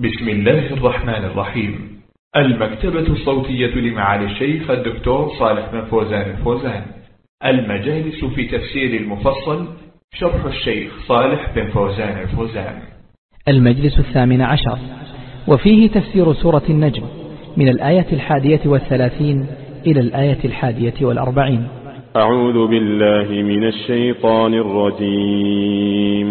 بسم الله الرحمن الرحيم. المكتبة الصوتية لمعالي الشيخ الدكتور صالح بن فوزان الفوزان. المجالس في تفسير المفصل شرح الشيخ صالح بن فوزان الفوزان. المجلس الثامن عشر. وفيه تفسير سورة النجم من الآية الحادية والثلاثين إلى الآية الحادية والأربعين. أعوذ بالله من الشيطان الرجيم.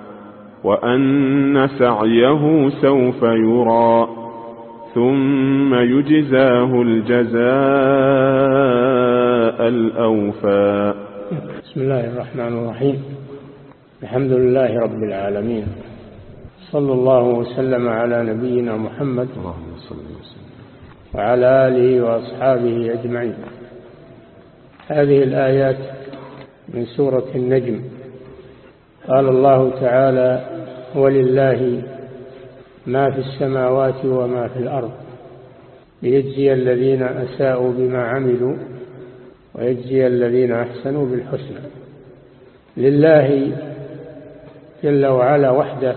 وأن سعيه سوف يرى ثم يجزاه الجزاء الأوفى. بسم الله الرحمن الرحيم. الحمد لله رب العالمين. صلى الله وسلم على نبينا محمد وعلى آله وأصحابه أجمعين. هذه الآيات من سورة النجم. قال الله تعالى ولله ما في السماوات وما في الأرض. ليجزي الذين أساءوا بما عملوا ويجزي الذين أحسنوا بالحسنى. لله جل وعلا وحده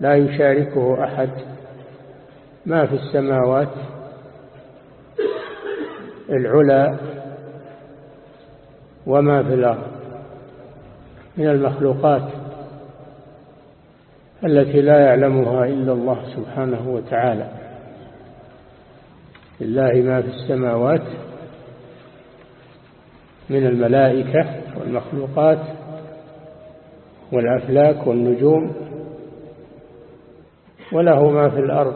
لا يشاركه أحد. ما في السماوات العلا وما في الأرض. من المخلوقات التي لا يعلمها إلا الله سبحانه وتعالى. لله ما في السماوات من الملائكة والمخلوقات والأفلاك والنجوم وله ما في الأرض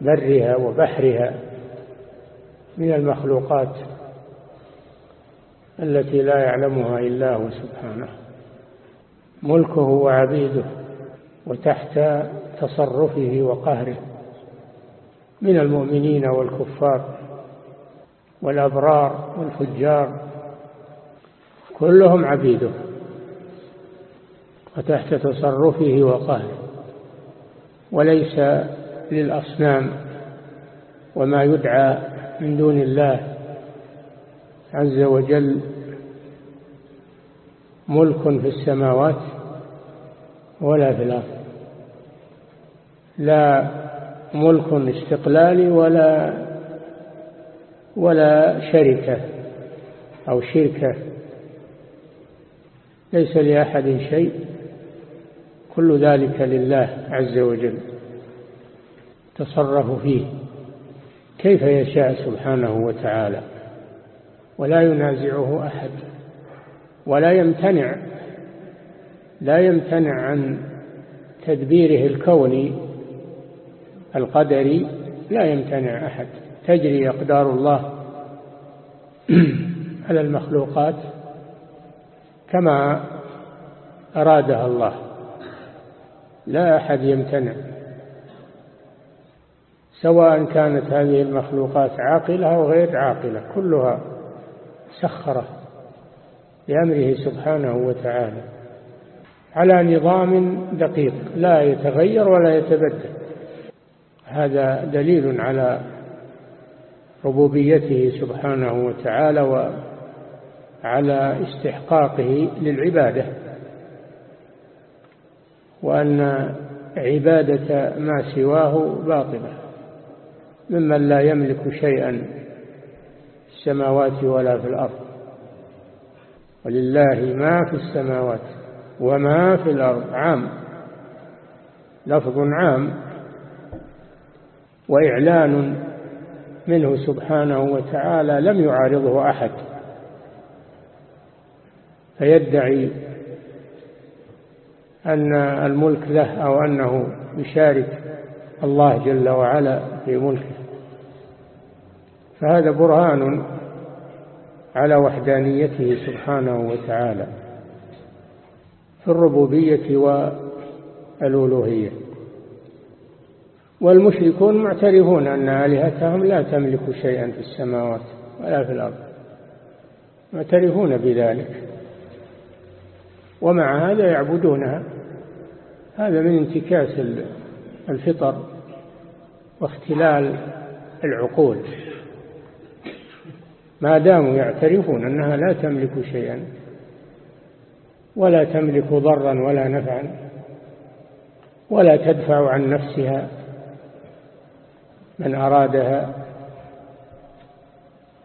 برها وبحرها من المخلوقات. التي لا يعلمها إلا هو سبحانه. ملكه وعبيده وتحت تصرفه وقهره من المؤمنين والكفار والأبرار والفجار كلهم عبيده وتحت تصرفه وقهره وليس للأصنام وما يدعى من دون الله عز وجل ملك في السماوات ولا في الأرض. لا ملك استقلالي ولا ولا شركة أو شركة. ليس لأحد شيء. كل ذلك لله عز وجل. تصرف فيه كيف يشاء سبحانه وتعالى. ولا ينازعه أحد ولا يمتنع لا يمتنع عن تدبيره الكوني القدري لا يمتنع أحد. تجري أقدار الله على المخلوقات كما أرادها الله. لا أحد يمتنع سواء كانت هذه المخلوقات عاقلة أو غير عاقلة كلها سخره بأمره سبحانه وتعالى على نظام دقيق لا يتغير ولا يتبدل. هذا دليل على ربوبيته سبحانه وتعالى وعلى استحقاقه للعبادة وأن عبادة ما سواه باطلة. ممن لا يملك شيئا السماوات ولا في الأرض. ولله ما في السماوات وما في الأرض. عام. لفظ عام. وإعلان منه سبحانه وتعالى لم يعارضه أحد. فيدعي أن الملك له أو أنه يشارك الله جل وعلا في ملكه. فهذا برهان على وحدانيته سبحانه وتعالى في الربوبية والألوهية. والمشركون معترفون أن آلهتهم لا تملك شيئا في السماوات ولا في الأرض. معترفون بذلك. ومع هذا يعبدونها. هذا من انتكاس الفطر واختلال العقول. ما داموا يعترفون أنها لا تملك شيئا ولا تملك ضرا ولا نفعا ولا تدفع عن نفسها من أرادها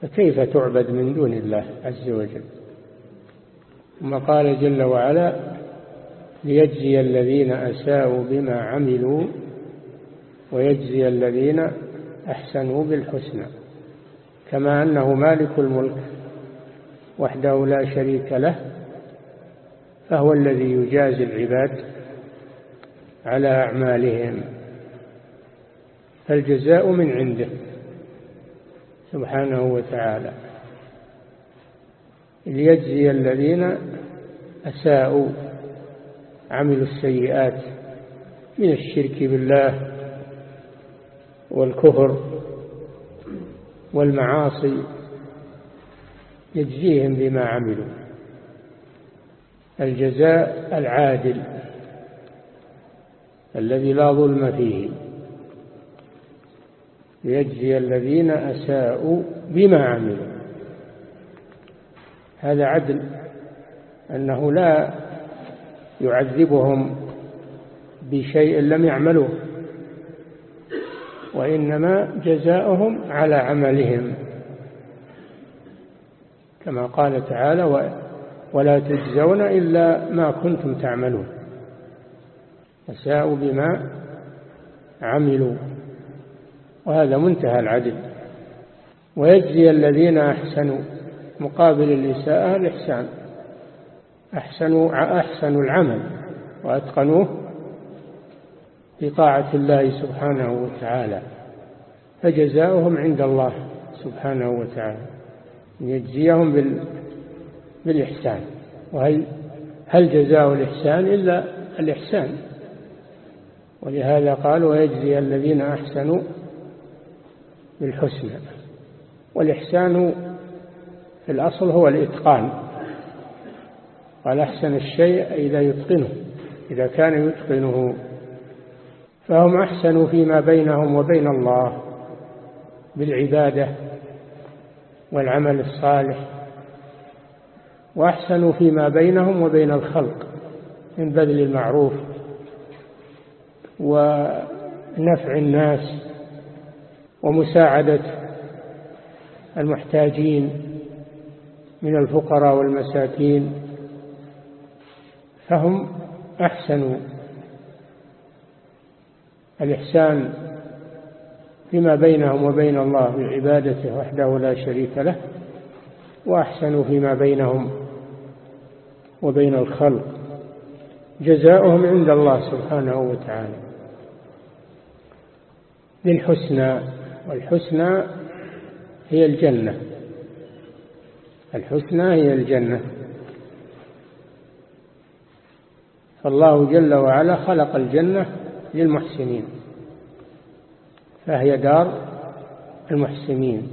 فكيف تعبد من دون الله عز وجل؟ ثم قال جل وعلا ليجزي الذين أساءوا بما عملوا ويجزي الذين أحسنوا بالحسنى. كما أنه مالك الملك وحده لا شريك له فهو الذي يجازي العباد على أعمالهم. فالجزاء من عنده سبحانه وتعالى. ليجزي الذين أساءوا عملوا السيئات من الشرك بالله والكفر والمعاصي يجزيهم بما عملوا. الجزاء العادل الذي لا ظلم فيه. ليجزي الذين أساءوا بما عملوا. هذا عدل أنه لا يعذبهم بشيء لم يعملوه. وإنما جزاؤهم على عملهم. كما قال تعالى ولا تجزون إلا ما كنتم تعملون. أساءوا بما عملوا. وهذا منتهى العدل. ويجزي الذين أحسنوا مقابل الإساءة الإحسان. أحسنوا, أحسنوا العمل وأتقنوه بطاعة الله سبحانه وتعالى فجزاؤهم عند الله سبحانه وتعالى يجزيهم بال... بالإحسان. وهل هل جزاء الإحسان إلا الإحسان؟ ولهذا قال ويجزي الذين أحسنوا بالحسنى. والإحسان في الأصل هو الإتقان. قال أحسن الشيء إذا يتقنه إذا كان يتقنه. فهم أحسنوا فيما بينهم وبين الله بالعبادة والعمل الصالح وأحسنوا فيما بينهم وبين الخلق من بذل المعروف ونفع الناس ومساعدة المحتاجين من الفقراء والمساكين فهم أحسنوا الإحسان فيما بينهم وبين الله بعبادته وحده لا شريك له وأحسنوا فيما بينهم وبين الخلق. جزاؤهم عند الله سبحانه وتعالى. بالحسنى والحسنى هي الجنة. الحسنى هي الجنة. فالله جل وعلا خلق الجنة للمحسنين. فهي دار المحسنين.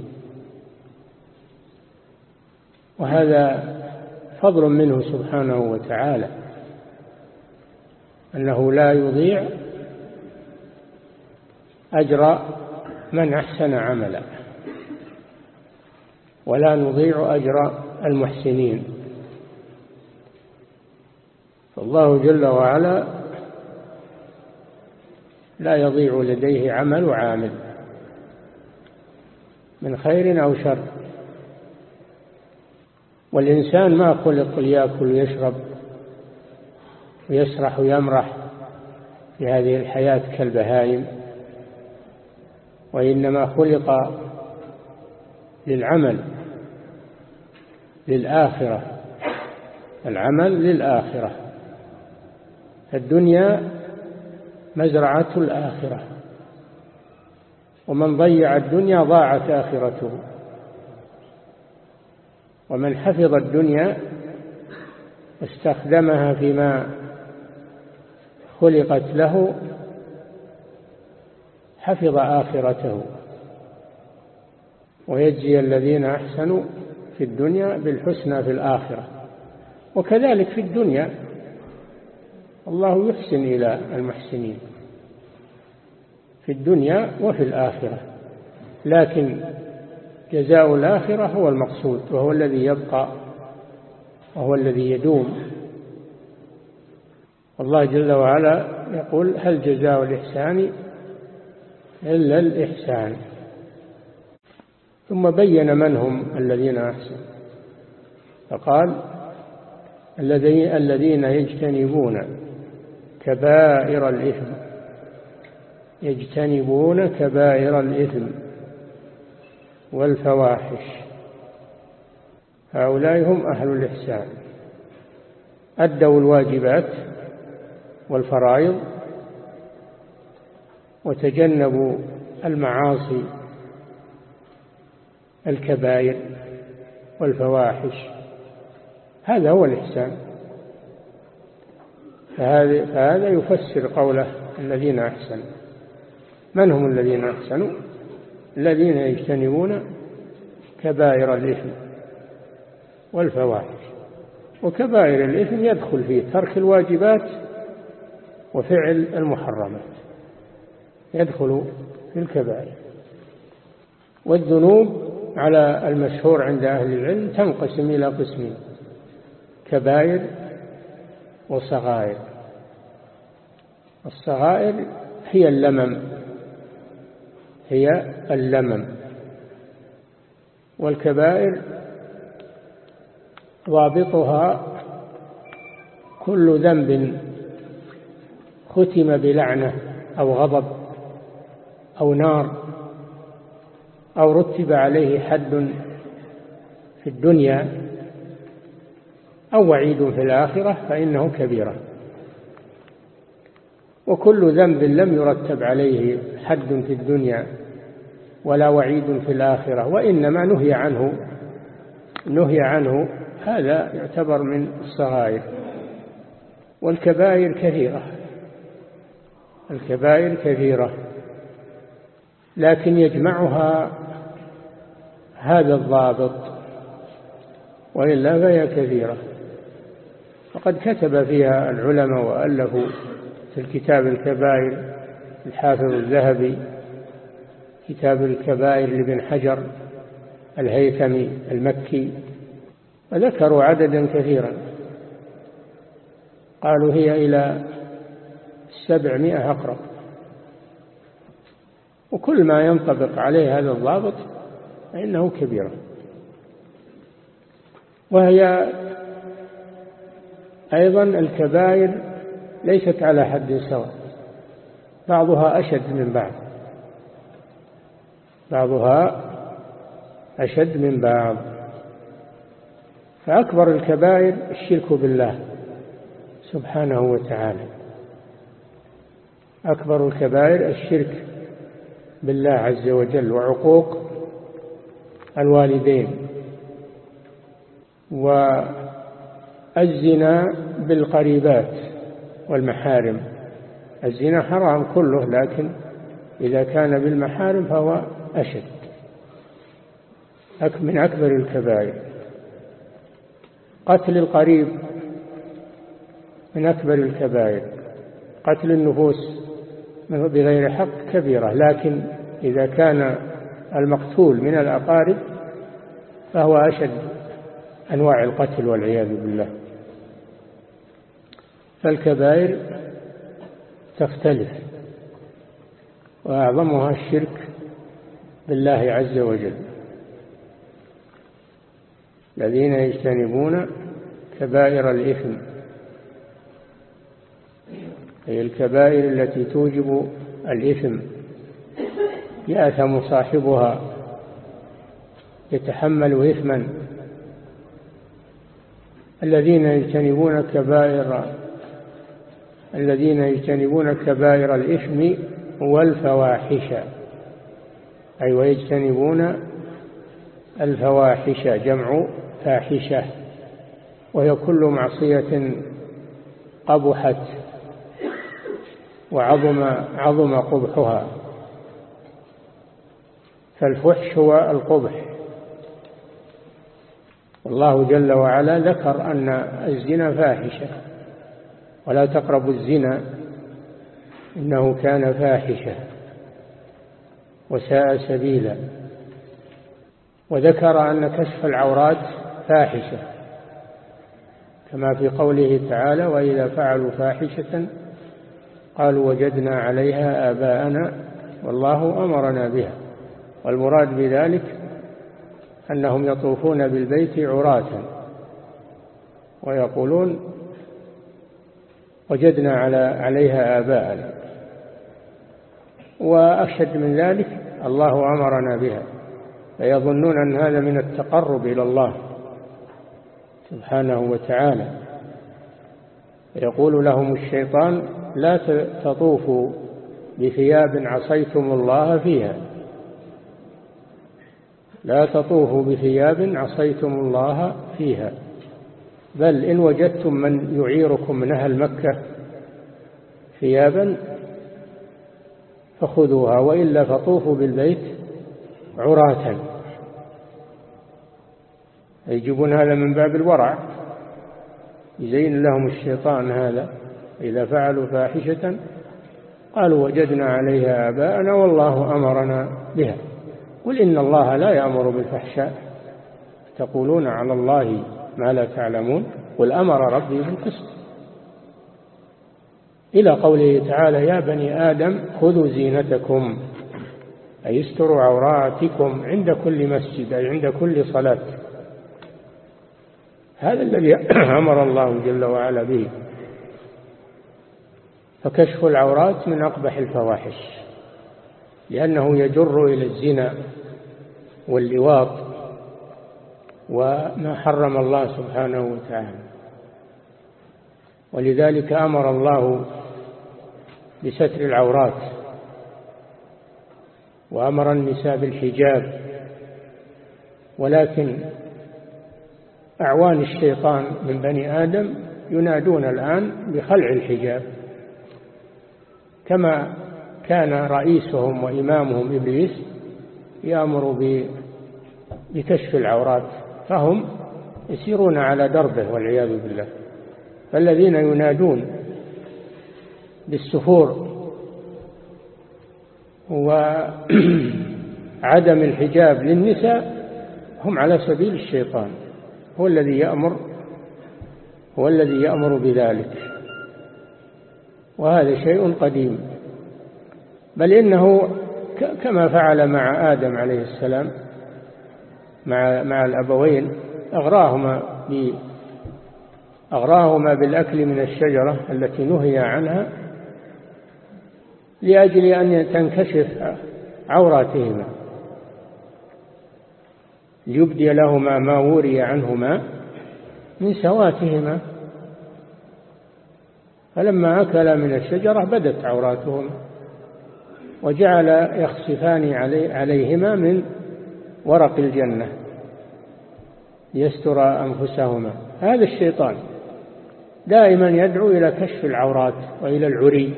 وهذا فضل منه سبحانه وتعالى أنه لا يضيع أجر من أحسن عملا ولا نضيع أجر المحسنين. فالله جل وعلا لا يضيع لديه عمل عامل من خير أو شر. والإنسان ما خلق ليأكل ويشرب ويسرح ويمرح في هذه الحياة كالبهائم وإنما خلق للعمل للآخرة العمل للآخرة. الدنيا مزرعة الآخرة. ومن ضيع الدنيا ضاعت آخرته. ومن حفظ الدنيا استخدمها فيما خلقت له حفظ آخرته. ويجزي الذين أحسنوا في الدنيا بالحسنى في الآخرة. وكذلك في الدنيا الله يحسن إلى المحسنين في الدنيا وفي الآخرة لكن جزاء الآخرة هو المقصود وهو الذي يبقى وهو الذي يدوم. الله جل وعلا يقول هل جزاء الإحسان إلا الإحسان؟ ثم بين من هم الذين أحسنوا فقال الذين يجتنبون كبائر الإثم. يجتنبون كبائر الإثم والفواحش. هؤلاء هم أهل الإحسان. أدوا الواجبات والفرائض وتجنبوا المعاصي الكبائر والفواحش. هذا هو الإحسان. فهذا يفسر قوله الذين أحسنوا. من هم الذين أحسنوا؟ الذين يجتنبون كبائر الإثم والفواحش. وكبائر الإثم يدخل فيه ترك الواجبات وفعل المحرمات. يدخل في الكبائر. والذنوب على المشهور عند أهل العلم تنقسم إلى قسمين كبائر وصغائر. الصغائر هي اللمم هي اللمم. والكبائر ضابطها كل ذنب ختم بلعنة أو غضب أو نار أو رتب عليه حد في الدنيا أو وعيد في الآخرة فإنه كبيرة. وكل ذنب لم يرتب عليه حد في الدنيا ولا وعيد في الآخرة وإنما نهي عنه نهي عنه. هذا يعتبر من الصغائر. والكبائر كثيرة الكبائر كثيرة لكن يجمعها هذا الضابط وإلا فهي كثيرة. فقد كتب فيها العلماء وألفوا في الكتاب الكبائر الحافظ الذهبي كتاب الكبائر لابن حجر الهيثمي المكي وذكروا عددا كثيرا. قالوا هي إلى سبعمائة أقرب. وكل ما ينطبق عليه هذا الضابط فإنه كبيرة وهي أيضا الكبائر ليست على حد سواء بعضها أشد من بعض بعضها أشد من بعض. فأكبر الكبائر الشرك بالله سبحانه وتعالى. أكبر الكبائر الشرك بالله عز وجل وعقوق الوالدين والزنا بالقريبات والمحارم. الزنا حرام كله لكن إذا كان بالمحارم فهو أشد من أكبر الكبائر. قتل القريب من أكبر الكبائر. قتل النفوس بغير حق كبيرة لكن إذا كان المقتول من الأقارب فهو أشد أنواع القتل والعياذ بالله. فالكبائر تختلف وأعظمها الشرك بالله عز وجل. الذين يجتنبون كبائر الإثم أي الكبائر التي توجب الإثم يأثم صاحبها يتحمل إثما. الذين يجتنبون كبائر الذين يجتنبون كبائر الإثم والفواحش. أي ويجتنبون الفواحش جمع فاحشة. وهي كل معصية قبحت وعظم عظم قبحها. فالفحش هو القبح. والله جل وعلا ذكر أن الزنا فاحشة. ولا تقربوا الزنا إنه كان فاحشة وساء سبيلا. وذكر أن كشف العورات فاحشة كما في قوله تعالى وإذا فعلوا فاحشة قالوا وجدنا عليها آباءنا والله أمرنا بها. والمراد بذلك أنهم يطوفون بالبيت عراة ويقولون وجدنا على عليها آباءنا. وأشد من ذلك الله أمرنا بها فيظنون أن هذا من التقرب إلى الله سبحانه وتعالى. يقول لهم الشيطان لا تطوفوا بثياب عصيتم الله فيها. لا تطوفوا بثياب عصيتم الله فيها. بل إن وجدتم من يعيركم من أهل مكة ثيابا فخذوها وإلا فطوفوا بالبيت عراة. يجيبون هذا من باب الورع. يزين لهم الشيطان هذا. إذا فعلوا فاحشة قالوا وجدنا عليها آباءنا والله أمرنا بها. قل إن الله لا يأمر بالفحشاء. تقولون على الله ما لا تعلمون قل أمر ربي بالقسط إلى قوله تعالى يا بني آدم خذوا زينتكم أي استروا عوراتكم عند كل مسجد أي عند كل صلاة. هذا الذي أمر الله جل وعلا به. فكشف العورات من أقبح الفواحش لأنه يجر إلى الزنا واللواط. وما حرم الله سبحانه وتعالى. ولذلك أمر الله بستر العورات وأمر النساء بالحجاب ولكن أعوان الشيطان من بني آدم ينادون الآن بخلع الحجاب. كما كان رئيسهم وإمامهم إبليس يأمر بكشف العورات. فهم يسيرون على دربه والعياذ بالله. فالذين ينادون بالسفور وعدم الحجاب للنساء هم على سبيل الشيطان. هو الذي يأمر هو الذي يأمر بذلك. وهذا شيء قديم. بل إنه كما فعل مع آدم عليه السلام مع مع الأبوين أغراهما أغراهما بالأكل من الشجرة التي نهي عنها لأجل أن تنكشف عوراتهما. ليبدي لهما ما وري عنهما من سواتهما. فلما أكلا من الشجرة بدت عوراتهما وجعل يخصفان علي عليهما من ورق الجنة ليستر أنفسهما. هذا الشيطان دائما يدعو إلى كشف العورات وإلى العري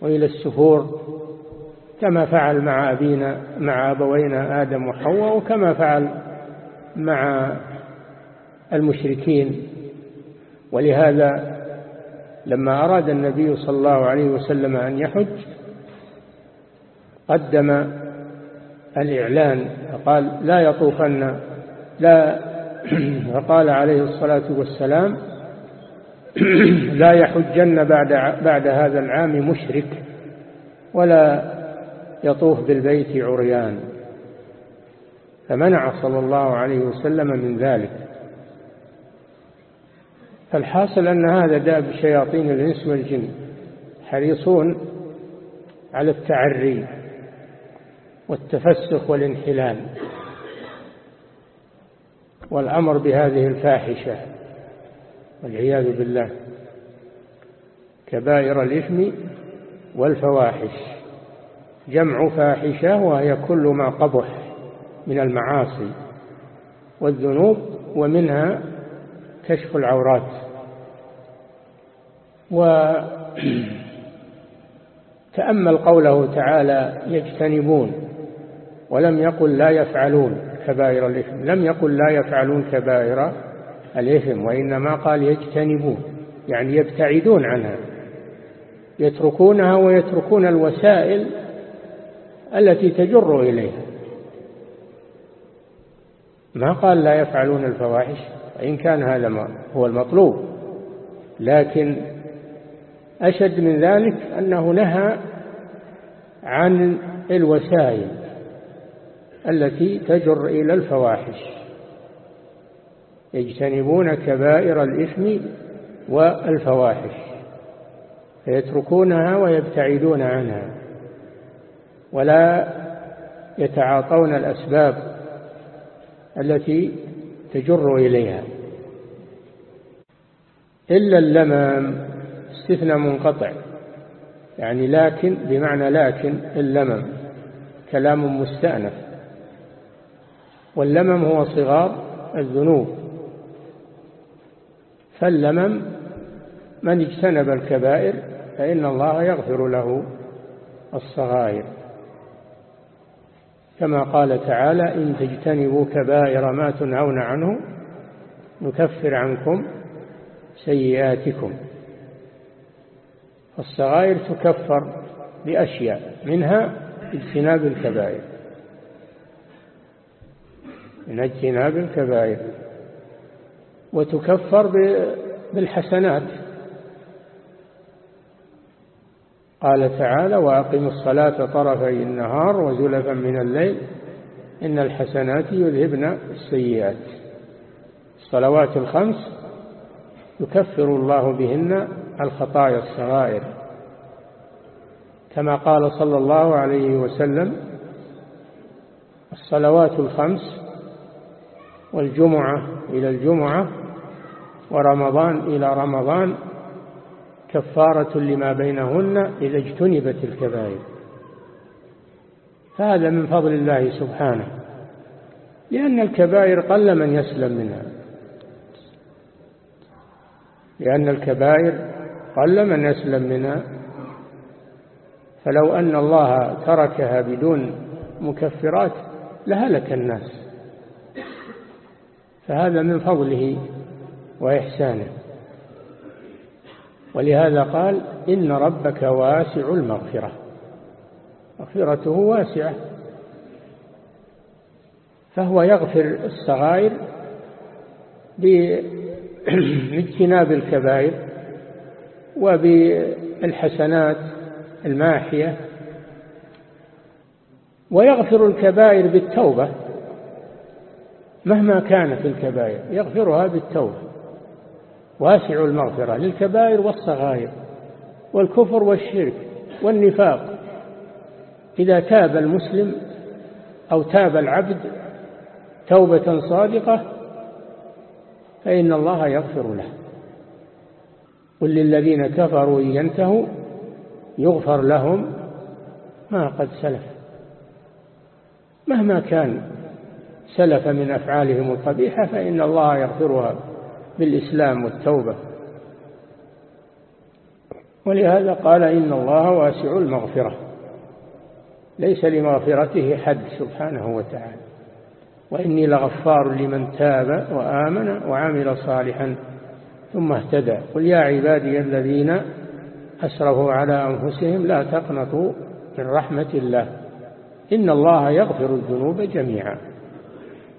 وإلى السفور كما فعل مع أبينا مع أبوينا آدم وحواء وكما فعل مع المشركين. ولهذا لما أراد النبي صلى الله عليه وسلم أن يحج قدم الإعلان قال لا يطوفن لا فقال عليه الصلاة والسلام لا يحجن بعد, بعد هذا العام مشرك ولا يطوف بالبيت عريان. فمنع صلى الله عليه وسلم من ذلك. فالحاصل أن هذا داب شياطين الإنس والجن حريصون على التعري. والتفسخ والانحلال والأمر بهذه الفاحشة والعياذ بالله كبائر الإثم والفواحش. جمع فاحشة وهي كل ما قبح من المعاصي والذنوب ومنها كشف العورات. وتأمل قوله تعالى يجتنبون ولم يقل لا يفعلون كبائر الإثم. لم يقل لا يفعلون كبائر الإثم وإنما قال يجتنبون يعني يبتعدون عنها يتركونها ويتركون الوسائل التي تجر إليها. ما قال لا يفعلون الفواحش؟ إن كان هذا هو المطلوب. لكن أشد من ذلك أنه نهى عن الوسائل. التي تجر إلى الفواحش. يجتنبون كبائر الإثم والفواحش فيتركونها ويبتعدون عنها ولا يتعاطون الأسباب التي تجر إليها. إلا اللمم استثنى منقطع يعني لكن بمعنى لكن اللمم كلام مستأنف. واللمم هو صغار الذنوب. فاللمم من اجتنب الكبائر فإن الله يغفر له الصغائر. كما قال تعالى إن تجتنبوا كبائر ما تنهون عنه نكفر عنكم سيئاتكم. الصغائر تكفر بأشياء منها اجتناب الكبائر. من اجتناب الكبائر وتكفر بالحسنات. قال تعالى وأقم الصلاة طرفي النهار وزلفا من الليل إن الحسنات يذهبن السيئات. الصلوات الخمس يكفر الله بهن الخطايا الصغائر. كما قال صلى الله عليه وسلم الصلوات الخمس والجمعة إلى الجمعة ورمضان إلى رمضان كفارة لما بينهن إذا اجتنبت الكبائر. فهذا من فضل الله سبحانه لأن الكبائر قل من يسلم منها. لأن الكبائر قل من يسلم منها. فلو أن الله تركها بدون مكفرات لهلك الناس. فهذا من فضله وإحسانه. ولهذا قال إن ربك واسع المغفرة مغفرته واسعة. فهو يغفر الصغائر باجتناب الكبائر وبالحسنات الماحية ويغفر الكبائر بالتوبة. مهما كانت الكبائر يغفرها بالتوبة. واسع المغفرة للكبائر والصغائر والكفر والشرك والنفاق. إذا تاب المسلم أو تاب العبد توبة صادقة فإن الله يغفر له. قل للذين كفروا إن ينتهوا يغفر لهم ما قد سلف. مهما كان سلف من أفعالهم القبيحة فإن الله يغفرها بالإسلام والتوبة. ولهذا قال إن الله واسع المغفرة ليس لمغفرته حد سبحانه وتعالى. وإني لغفار لمن تاب وآمن وعمل صالحا ثم اهتدى. قل يا عبادي الذين أسرفوا على أنفسهم لا تقنطوا من رحمة الله إن الله يغفر الذنوب جميعا.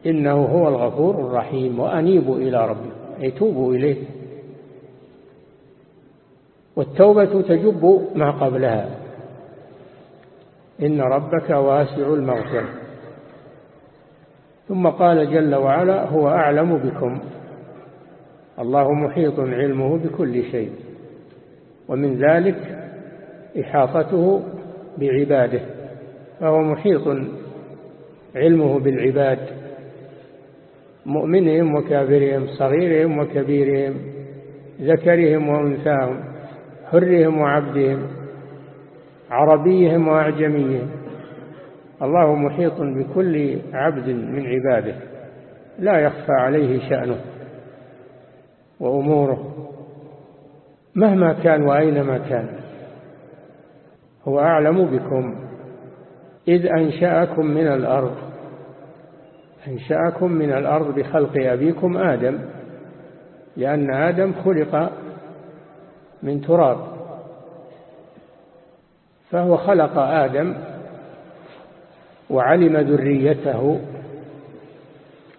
إنه هو الغفور الرحيم وأنيبوا إلى ربكم أي توبوا إليه. والتوبة تجب ما قبلها. إن ربك واسع المغفرة. ثم قال جل وعلا هو أعلم بكم. الله محيط علمه بكل شيء. ومن ذلك إحاطته بعباده. فهو محيط علمه بالعباد. مؤمنهم وكافرهم صغيرهم وكبيرهم ذكرهم وأنثاهم حرهم وعبدهم عربيهم وأعجميهم. الله محيط بكل عبد من عباده لا يخفى عليه شأنه وأموره مهما كان وأينما كان. هو أعلم بكم إذ أنشأكم من الأرض أنشأكم من الأرض بخلق أبيكم آدم لأن آدم خلق من تراب. فهو خلق آدم وعلم ذريته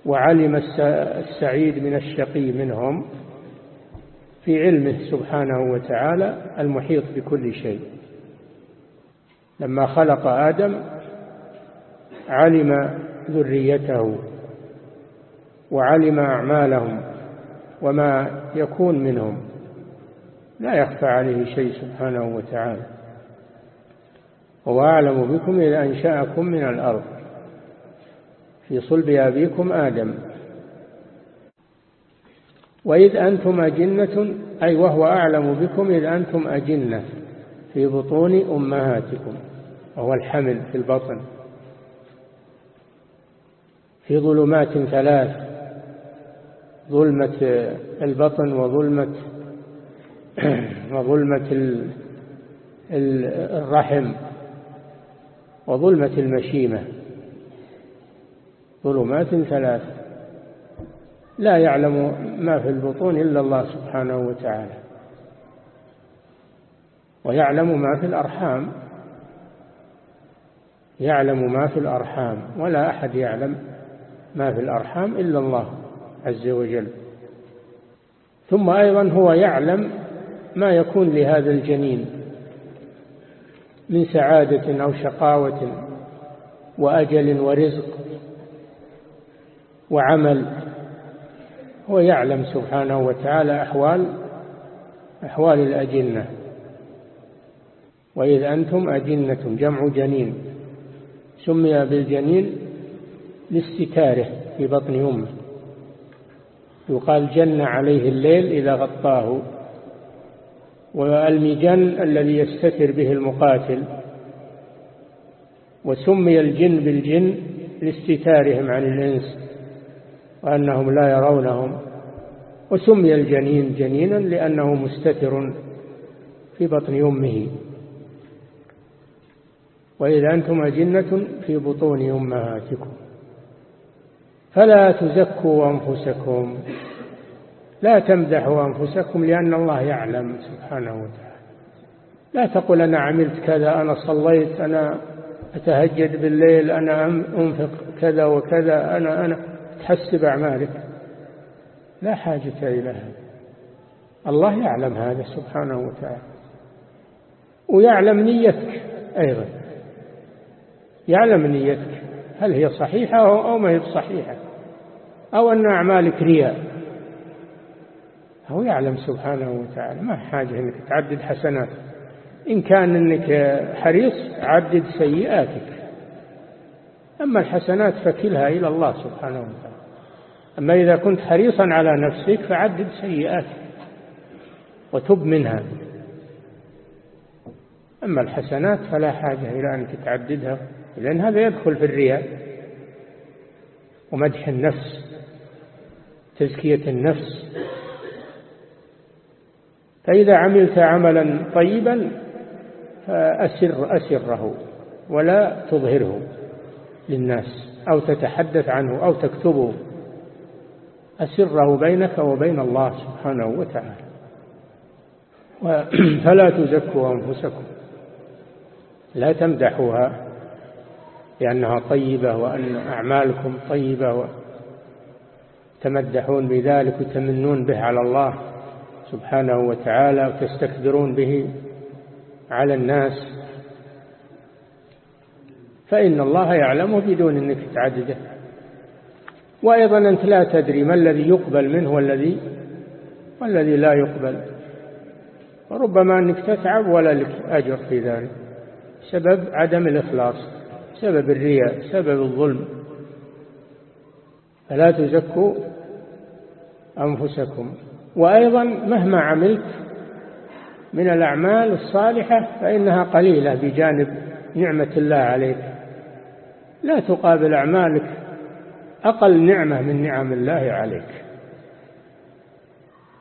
وعلم السعيد من الشقي منهم في علمه سبحانه وتعالى المحيط بكل شيء. لما خلق آدم علم ذريته وعلم أعمالهم وما يكون منهم لا يخفى عليه شيء سبحانه وتعالى. هو أعلم بكم إذا أنشأكم من الأرض في صلب أبيكم آدم. وإذ أنتم أجنة أي وهو أعلم بكم إذ أنتم أجنة في بطون أمهاتكم وهو الحمل في البطن. في ظلمات ثلاث ظلمة البطن وظلمة وظلمة الرحم وظلمة المشيمة. ظلمات ثلاث لا يعلم ما في البطون إلا الله سبحانه وتعالى ويعلم ما في الأرحام يعلم ما في الأرحام ولا أحد يعلم ما في الأرحام إلا الله عز وجل. ثم أيضا هو يعلم ما يكون لهذا الجنين من سعادة أو شقاوة وأجل ورزق وعمل. هو يعلم سبحانه وتعالى أحوال أحوال الأجنة. وإذ أنتم أجنة جمع جنين. سمي بالجنين لاستتاره في بطن أمه. يقال جن عليه الليل إذا غطاه. والمجن الذي يستتر به المقاتل. وسمي الجن بالجن لاستتارهم عن الإنس وأنهم لا يرونهم. وسمي الجنين جنينا لأنه مستتر في بطن أمه. وإذا أنتم أجنة في بطون أمهاتكم. فلا تزكوا أنفسكم. لا تمدحوا أنفسكم لأن الله يعلم سبحانه وتعالى. لا تقل أنا عملت كذا أنا صليت أنا أتهجد بالليل أنا أنفق كذا وكذا أنا أنا تحسب أعمالك. لا حاجة إلى هذا. الله يعلم هذا سبحانه وتعالى. ويعلم نيتك أيضا. يعلم نيتك هل هي صحيحة أو ما هي صحيحة. أو أن أعمالك رياء. هو يعلم سبحانه وتعالى ما حاجة أنك تعدد حسنات. إن كان أنك حريص عدد سيئاتك. أما الحسنات فكلها إلى الله سبحانه وتعالى. أما إذا كنت حريصا على نفسك فعدد سيئاتك وتب منها. أما الحسنات فلا حاجة إلى أنك تعددها لأن هذا يدخل في الرياء ومدح النفس. تزكية النفس. فإذا عملت عملا طيبا فأسر أسره ولا تظهره للناس أو تتحدث عنه أو تكتبه. أسره بينك وبين الله سبحانه وتعالى. فلا تزكوا أنفسكم. لا تمدحوها لأنها طيبة وأن أعمالكم طيبة تمدحون بذلك وتمنون به على الله سبحانه وتعالى وتستكبرون به على الناس. فإن الله يعلمه بدون أنك تعدده. وأيضا أنت لا تدري ما الذي يقبل منه والذي والذي لا يقبل. وربما أنك تتعب ولا لك أجر في ذلك. سبب عدم الإخلاص سبب الرياء سبب الظلم. فلا تزكوا أنفسكم. وأيضا مهما عملت من الأعمال الصالحة فإنها قليلة بجانب نعمة الله عليك. لا تقابل أعمالك أقل نعمة من نعم الله عليك.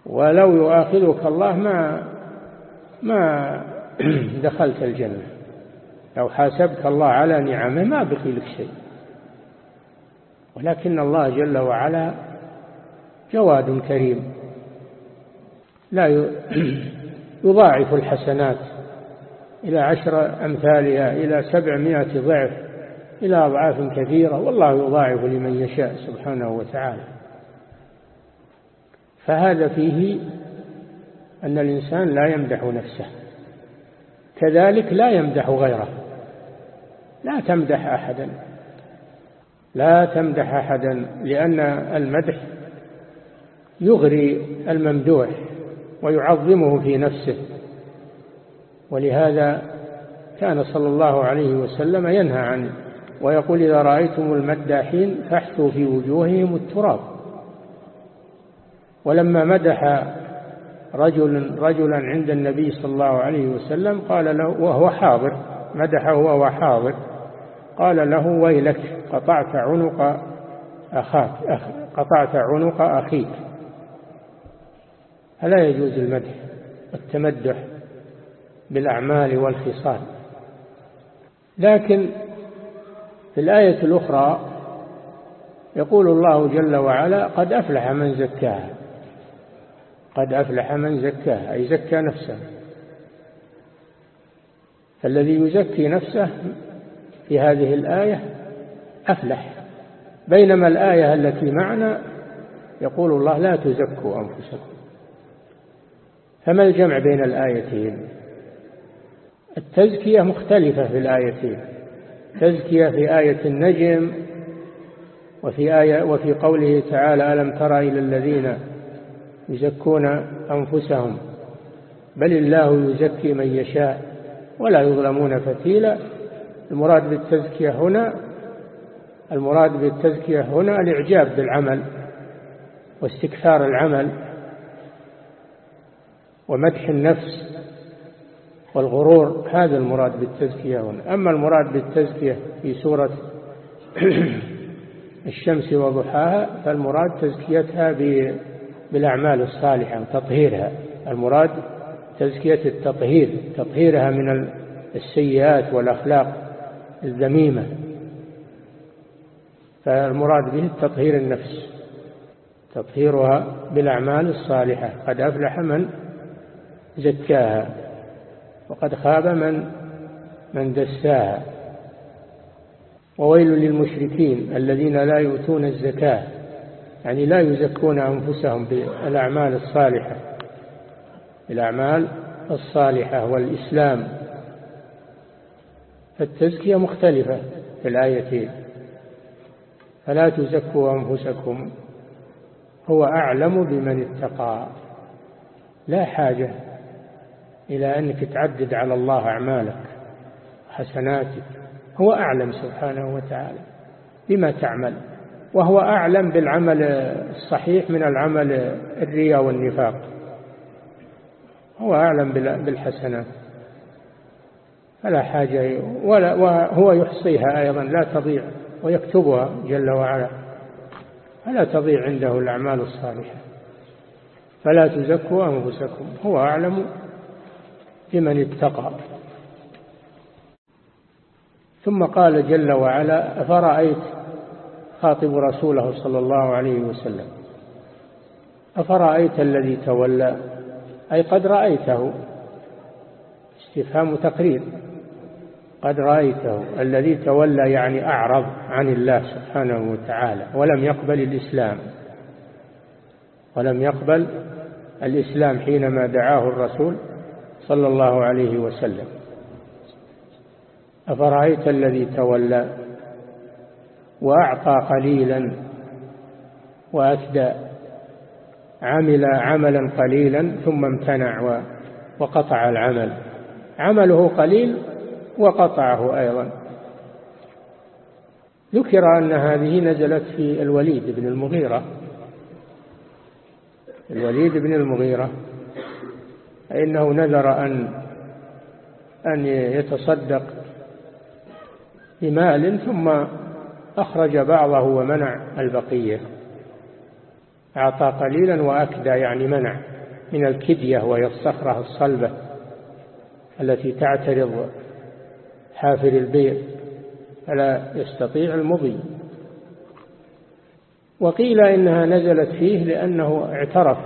ولو يؤاخذك الله ما ما دخلت الجنة. لو حاسبك الله على نعمه ما بقي لك شيء. ولكن الله جل وعلا جواد كريم. لا يضاعف الحسنات إلى عشر أمثالها إلى سبعمائة ضعف إلى أضعاف كثيرة والله يضاعف لمن يشاء سبحانه وتعالى. فهذا فيه أن الإنسان لا يمدح نفسه. كذلك لا يمدح غيره. لا تمدح أحدا. لا تمدح أحدا لأن المدح يغري الممدوح ويعظمه في نفسه. ولهذا كان صلى الله عليه وسلم ينهى عنه ويقول إذا رأيتم المداحين فاحثوا في وجوههم التراب. ولما مدح رجل رجلا عند النبي صلى الله عليه وسلم قال له وهو حاضر مدحه وهو حاضر قال له ويلك قطعت عنق أخاك أخ قطعت عنق أخيك. فلا يجوز المدح والتمدح بالأعمال والخصال. لكن في الآية الأخرى يقول الله جل وعلا قد أفلح من زكاها. قد أفلح من زكاها أي زكى نفسه. فالذي يزكي نفسه في هذه الآية أفلح. بينما الآية التي معنا يقول الله لا تزكوا أنفسكم. فما الجمع بين الآيتين؟ التزكية مختلفة في الآيتين. تزكية في آية النجم وفي, آية وفي قوله تعالى ألم تر إلى الذين يزكون أنفسهم؟ بل الله يزكي من يشاء ولا يظلمون فتيلا. المراد بالتزكية هنا المراد بالتزكية هنا الإعجاب بالعمل واستكثار العمل. ومدح النفس والغرور هذا المراد بالتزكية هنا. أما المراد بالتزكية في سورة الشمس وضحاها فالمراد تزكيتها بالأعمال الصالحة وتطهيرها المراد تزكية التطهير تطهيرها من السيئات والأخلاق الذميمة. فالمراد به تطهير النفس تطهيرها بالأعمال الصالحة. قد أفلح من زكاها وقد خاب من من دساها وويل للمشركين الذين لا يؤتون الزكاة يعني لا يزكون أنفسهم بالأعمال الصالحة الأعمال الصالحة والإسلام. فالتزكية مختلفة في الآيتين. فلا تزكوا أنفسكم هو أعلم بمن اتقى لا حاجة. إلى أنك تعدد على الله أعمالك حسناتك. هو أعلم سبحانه وتعالى بما تعمل وهو أعلم بالعمل الصحيح من العمل الرياء والنفاق. هو أعلم بالحسنات. فلا حاجة ولا وهو يحصيها أيضا لا تضيع ويكتبها جل وعلا. فلا تضيع عنده الأعمال الصالحة. فلا تزكوا أنفسكم هو أعلم. بمن اتقى ثم قال جل وعلا أفرأيت خاطب رسوله صلى الله عليه وسلم؟ أفرأيت الذي تولى؟ أي قد رأيته. استفهام تقرير قد رأيته. الذي تولى يعني أعرض عن الله سبحانه وتعالى ولم يقبل الإسلام. ولم يقبل الإسلام حينما دعاه الرسول. صلى الله عليه وسلم. أفرأيت الذي تولى وأعطى قليلا وأكدى عمل عملا قليلا ثم امتنع وقطع العمل. عمله قليل وقطعه أيضا. ذكر أن هذه نزلت في الوليد بن المغيرة. الوليد بن المغيرة. فإنه نذر أن أن يتصدق بمال ثم أخرج بعضه ومنع البقية. أعطى قليلا وأكدى يعني منع من الكدية وهي الصخرة الصلبة التي تعترض حافر البير فلا يستطيع المضي. وقيل إنها نزلت فيه لأنه اعترف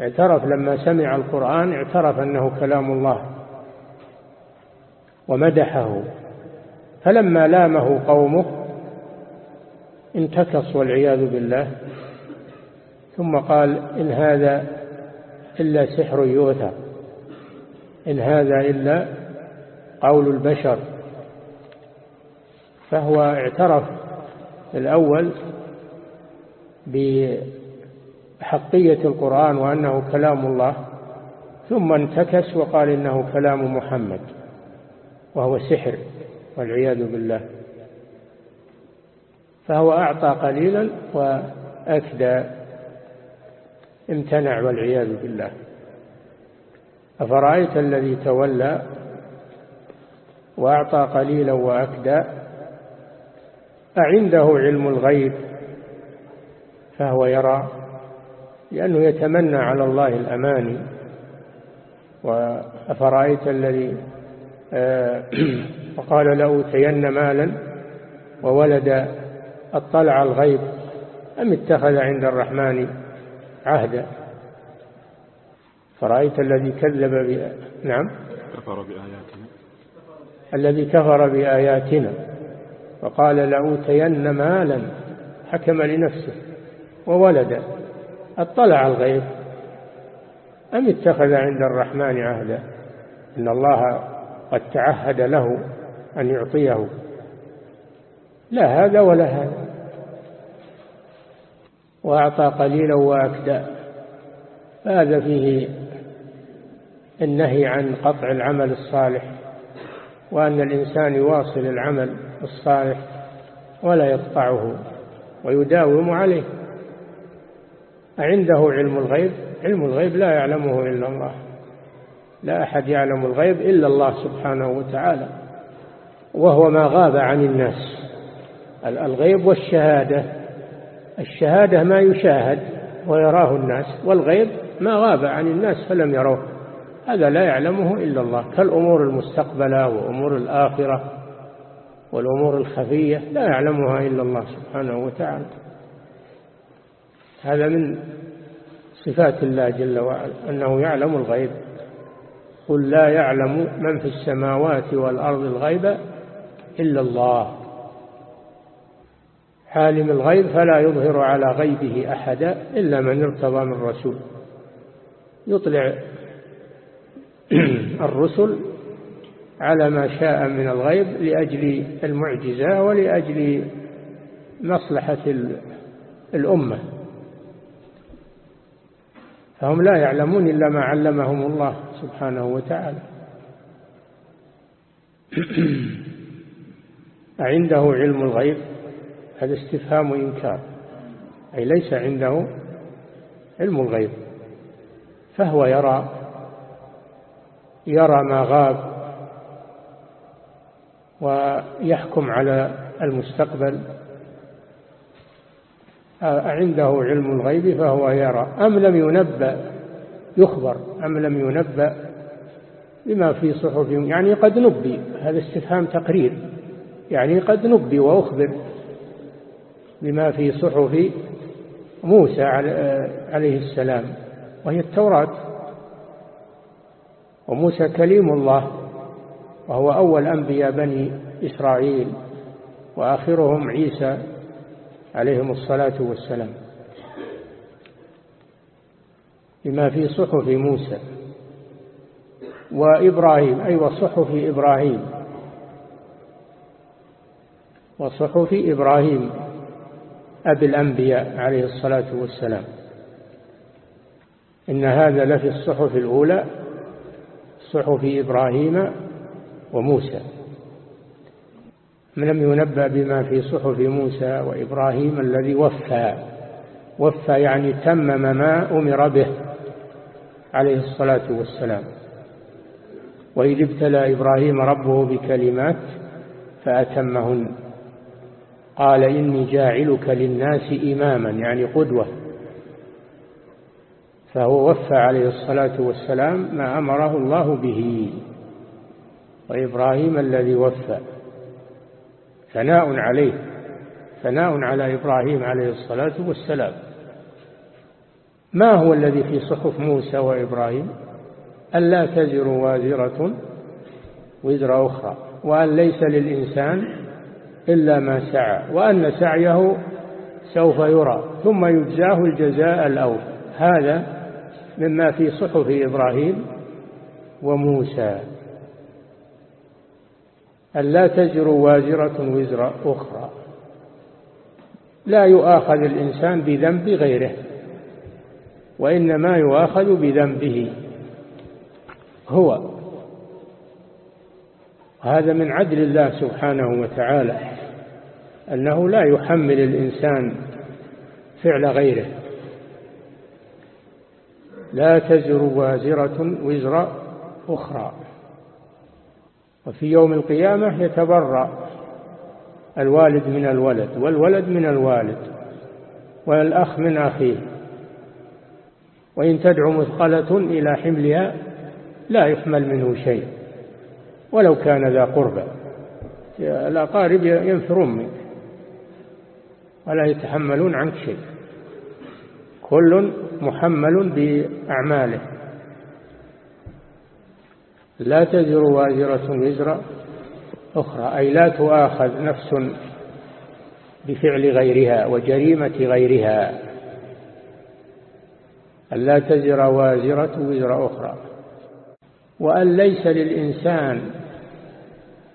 اعترف لما سمع القرآن اعترف أنه كلام الله ومدحه. فلما لامه قومه انتكص والعياذ بالله. ثم قال إن هذا إلا سحر يؤثر إن هذا إلا قول البشر. فهو اعترف الأول بحقية القرآن وأنه كلام الله ثم انتكس وقال إنه كلام محمد وهو سحر والعياذ بالله. فهو أعطى قليلا وأكدى. امتنع والعياذ بالله. أفرأيت الذي تولى وأعطى قليلا وأكدى؟ أعنده علم الغيب فهو يرى لأنه يتمنى على الله الأماني وأفرأيت الذي آه، وقال لأوتين مالا وولد اطلع الغيب أم اتخذ عند الرحمن عهدا؟ فرأيت الذي كذب. نعم؟ كفر بآياتنا. الذي كفر بآياتنا. وقال لأوتين مالا حكم لنفسه وولد. اطلع الغيب أم اتخذ عند الرحمن عهدا؟ إن الله قد تعهد له أن يعطيه. لا هذا ولا هذا. وأعطى قليلا وأكدى هذا فيه النهي عن قطع العمل الصالح وأن الإنسان يواصل العمل الصالح ولا يقطعه ويداوم عليه. أعنده علم الغيب علم الغيب لا يعلمه إلا الله. لا أحد يعلم الغيب إلا الله سبحانه وتعالى. وهو ما غاب عن الناس. الغيب والشهادة. الشهادة ما يشاهد ويراه الناس والغيب ما غاب عن الناس فلم يروه. هذا لا يعلمه إلا الله. كالأمور المستقبلة وأمور الآخرة والأمور الخفية لا يعلمها إلا الله سبحانه وتعالى. هذا من صفات الله جل وعلا أنه يعلم الغيب. قل لا يعلم من في السماوات والأرض الغيب إلا الله. عالم الغيب فلا يظهر على غيبه أحدا إلا من ارتضى من رسول. يطلع الرسل على ما شاء من الغيب لأجل المعجزة ولأجل مصلحة الأمة. فهم لا يعلمون إلا ما علمهم الله سبحانه وتعالى. أعنده علم الغيب؟ هذا استفهام إنكار أي ليس عنده علم الغيب. فهو يرى يرى ما غاب ويحكم على المستقبل. عنده علم الغيب فهو يرى. أم لم ينبأ؟ يخبر. أم لم ينبأ؟ بما في صحف. يعني قد نبي. هذا استفهام تقرير. يعني قد نبي وأخبر. بما في صحف موسى عليه السلام. وهي التوراة. وموسى كليم الله. وهو أول أنبياء بني إسرائيل. وآخرهم عيسى. عليهم الصلاة والسلام. بما في صحف موسى وإبراهيم أي أيوة وصحف إبراهيم. وصحف إبراهيم أبي الأنبياء عليه الصلاة والسلام. إن هذا لفي الصحف الأولى صحف إبراهيم وموسى. لم ينبأ بما في صحف موسى وإبراهيم الذي وفى. وفى يعني تمم ما أمر به عليه الصلاة والسلام. وإذ ابتلى إبراهيم ربه بكلمات فأتمهن. قال إني جاعلك للناس إماما يعني قدوة. فهو وفى عليه الصلاة والسلام ما أمره الله به. وإبراهيم الذي وفى. ثناء عليه. ثناء على إبراهيم عليه الصلاة والسلام. ما هو الذي في صحف موسى وإبراهيم؟ ألا تزر وازرة وزر أخرى وأن ليس للإنسان إلا ما سعى وأن سعيه سوف يرى ثم يجزاه الجزاء الأوفى هذا مما في صحف إبراهيم وموسى. ألا تزر وازرة وزر أخرى. لا يؤاخذ الإنسان بذنب غيره وإنما يؤاخذ بذنبه هو. هذا من عدل الله سبحانه وتعالى أنه لا يحمل الإنسان فعل غيره. لا تزر وازرة وزر أخرى. وفي يوم القيامة يتبرأ الوالد من الولد والولد من الوالد والأخ من أخيه. وإن تدعو مثقلة إلى حملها لا يحمل منه شيء ولو كان ذا قربى. الأقارب ينفرون منك ولا يتحملون عنك شيء. كل محمل بأعماله. لا تزر وازرة وزر أخرى أي لا تؤاخذ نفس بفعل غيرها وجريمة غيرها. ألا تزر وازرة وزر أخرى. وأن ليس للإنسان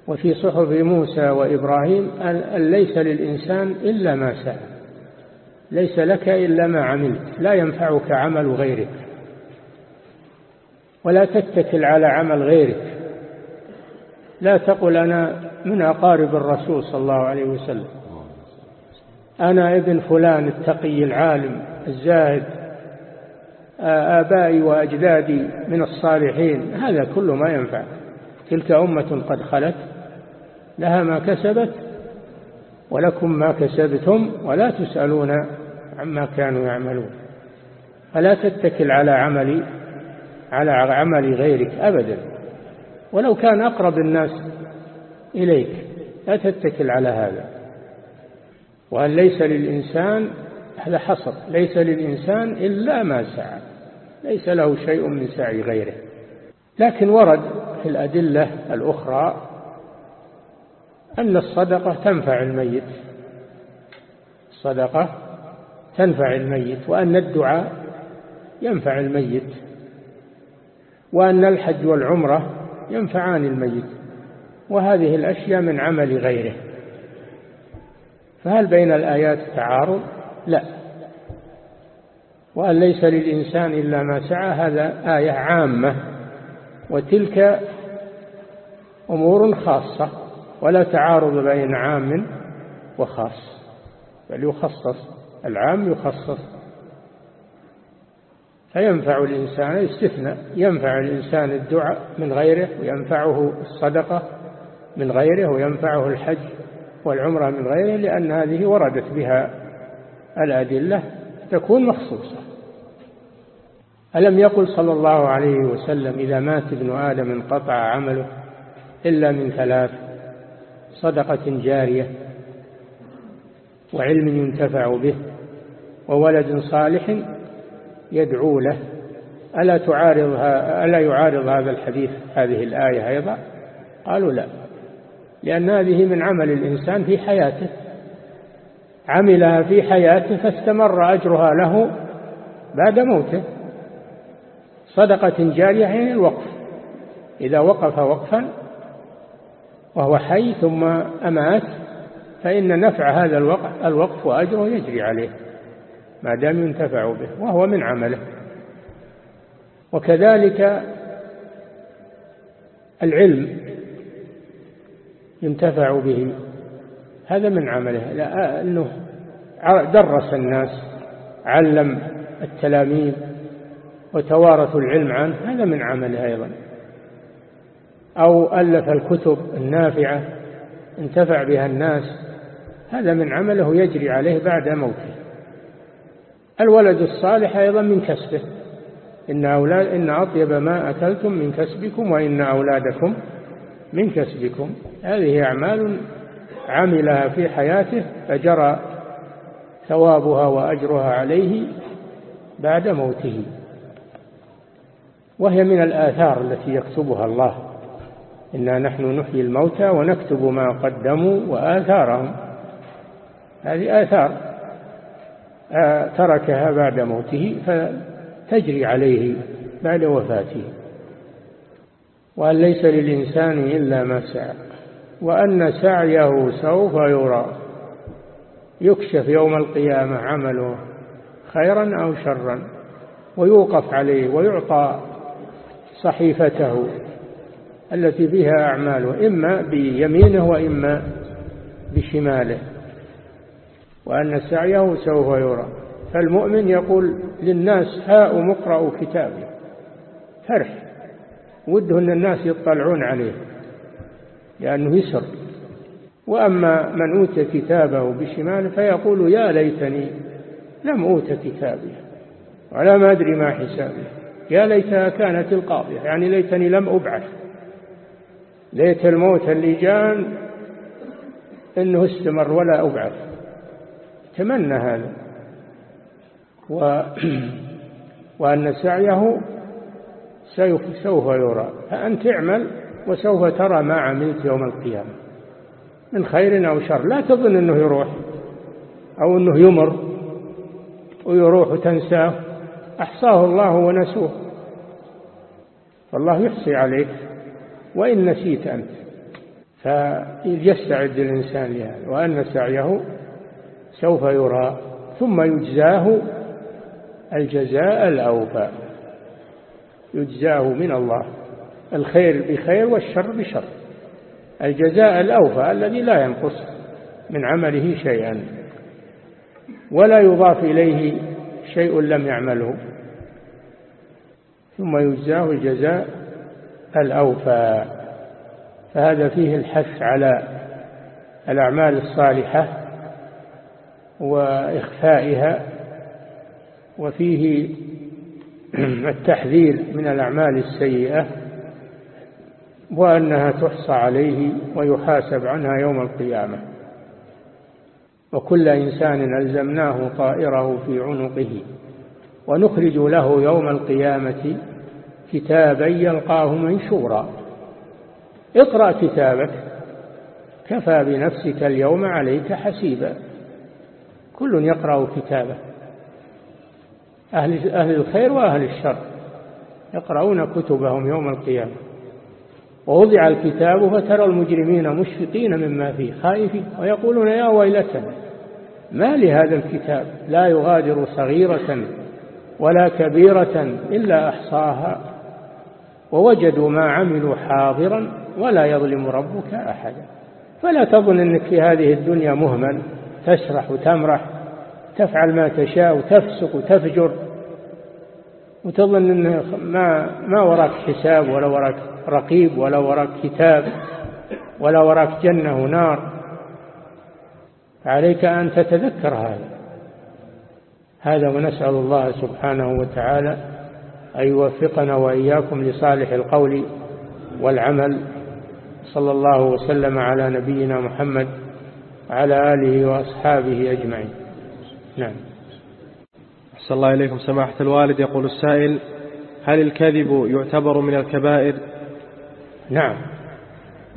وفي صحف موسى وإبراهيم أن ليس للإنسان إلا ما سعى ليس لك إلا ما عملت لا ينفعك عمل غيرك. ولا تتكل على عمل غيرك. لا تقل أنا من أقارب الرسول صلى الله عليه وسلم. أنا ابن فلان التقي العالم الزاهد آبائي وأجدادي من الصالحين. هذا كل ما ينفع. تلك أمة قد خلت لها ما كسبت ولكم ما كسبتم ولا تسألون عما كانوا يعملون. فلا تتكل على عمل على عمل غيرك أبدا. ولو كان أقرب الناس إليك لا تتكل على هذا. وأن ليس للإنسان هذا حصر. ليس للإنسان إلا ما سعى. ليس له شيء من سعي غيره. لكن ورد في الأدلة الأخرى أن الصدقة تنفع الميت. الصدقة تنفع الميت وأن الدعاء ينفع الميت. وأن الحج والعمرة ينفعان الميت وهذه الأشياء من عمل غيره. فهل بين الآيات تعارض؟ لا. وأن ليس للإنسان إلا ما سعى هذا آية عامة. وتلك أمور خاصة ولا تعارض بين عام وخاص بل يخصص العام يخصص. فينفع الإنسان استثناء ينفع الإنسان الدعاء من غيره وينفعه الصدقة من غيره وينفعه الحج والعمرة من غيره لأن هذه وردت بها الأدلة تكون مخصوصة. ألم يقل صلى الله عليه وسلم إذا مات ابن آدم انقطع عمله إلا من ثلاث صدقة جارية وعلم ينتفع به وولد صالح يدعو له. ألا تعارض ألا يعارض هذا الحديث هذه الآية أيضا؟ قالوا لا. لأن هذه من عمل الإنسان في حياته. عملها في حياته فاستمر أجرها له بعد موته. صدقة جارية يعني الوقف. إذا وقف وقفا وهو حي ثم أمات فإن نفع هذا الوقف, الوقف وأجره يجري عليه. ما دام ينتفع به وهو من عمله. وكذلك العلم ينتفع به. هذا من عمله. لا أنه درس الناس علم التلاميذ وتوارثوا العلم عنه هذا من عمله أيضا. أو ألف الكتب النافعة انتفع بها الناس هذا من عمله يجري عليه بعد موته. الولد الصالح أيضا من كسبه. إن, أولاد إن أطيب ما أكلتم من كسبكم وإن أولادكم من كسبكم. هذه أعمال عملها في حياته فجرى ثوابها وأجرها عليه بعد موته. وهي من الآثار التي يكتبها الله. إنا نحن نحيي الموتى ونكتب ما قدموا وآثارهم. هذه آثار. تركها بعد موته فتجري عليه بعد وفاته. وأن ليس للإنسان إلا ما سعى وأن سعيه سوف يرى. يكشف يوم القيامة عمله خيرا أو شرا ويوقف عليه ويعطى صحيفته التي فيها أعماله إما بيمينه وإما بشماله. وأن سعيه سوف يرى. فالمؤمن يقول للناس هاء مقرأ كتابي. فرح. وده أن الناس يطلعون عليه. لأنه يسر. وأما من أوتي كتابه بشماله فيقول يا ليتني لم أوت كتابي. ولا ما أدري ما حسابي. يا ليتها كانت القاضية. يعني ليتني لم أبعث. ليت الموت اللي جان إنه استمر ولا أبعث. تمنى هذا. و وأن سعيه سوف يرى. فأنت اعمل وسوف ترى ما عملت يوم القيامة. من خير أو شر. لا تظن أنه يروح أو أنه يمر ويروح وتنساه. أحصاه الله ونسوه. فالله يحصي عليك. وإن نسيت أنت. فيستعد الإنسان لهذا. وأن سعيه سوف يرى ثم يجزاه الجزاء الأوفى. يجزاه من الله. الخير بخير والشر بشر. الجزاء الأوفى الذي لا ينقص من عمله شيئا. ولا يضاف إليه شيء لم يعمله. ثم يجزاه الجزاء الأوفى. فهذا فيه الحث على الأعمال الصالحة وإخفائها وفيه التحذير من الأعمال السيئة وأنها تحصى عليه ويحاسب عنها يوم القيامة. وكل إنسان ألزمناه طائره في عنقه. ونخرج له يوم القيامة كتابا يلقاه منشورا. اقرأ كتابك كفى بنفسك اليوم عليك حسيبا. كل يقرأ كتابه. أهل, أهل الخير وأهل الشر يقرؤون كتبهم يوم القيامة. ووضع الكتاب فترى المجرمين مشفقين مما فيه خائفين ويقولون يا ويلتنا ما لهذا الكتاب؟ لا يغادر صغيرة ولا كبيرة إلا أحصاها. ووجدوا ما عملوا حاضرا ولا يظلم ربك أحدا. فلا تظن أنك في هذه الدنيا مهمل. تسرح وتمرح تفعل ما تشاء وتفسق وتفجر وتظن أن ما, ما وراك حساب ولا وراك رقيب ولا وراك كتاب ولا وراك جنة ونار. عليك أن تتذكر هذا. هذا ونسأل الله سبحانه وتعالى أن يوفقنا وإياكم لصالح القول والعمل. صلى الله وسلم على نبينا محمد. وعلى آله وأصحابه أجمعين. نعم. أحسن الله إليكم. سماحة الوالد يقول السائل هل الكذب يعتبر من الكبائر؟ نعم.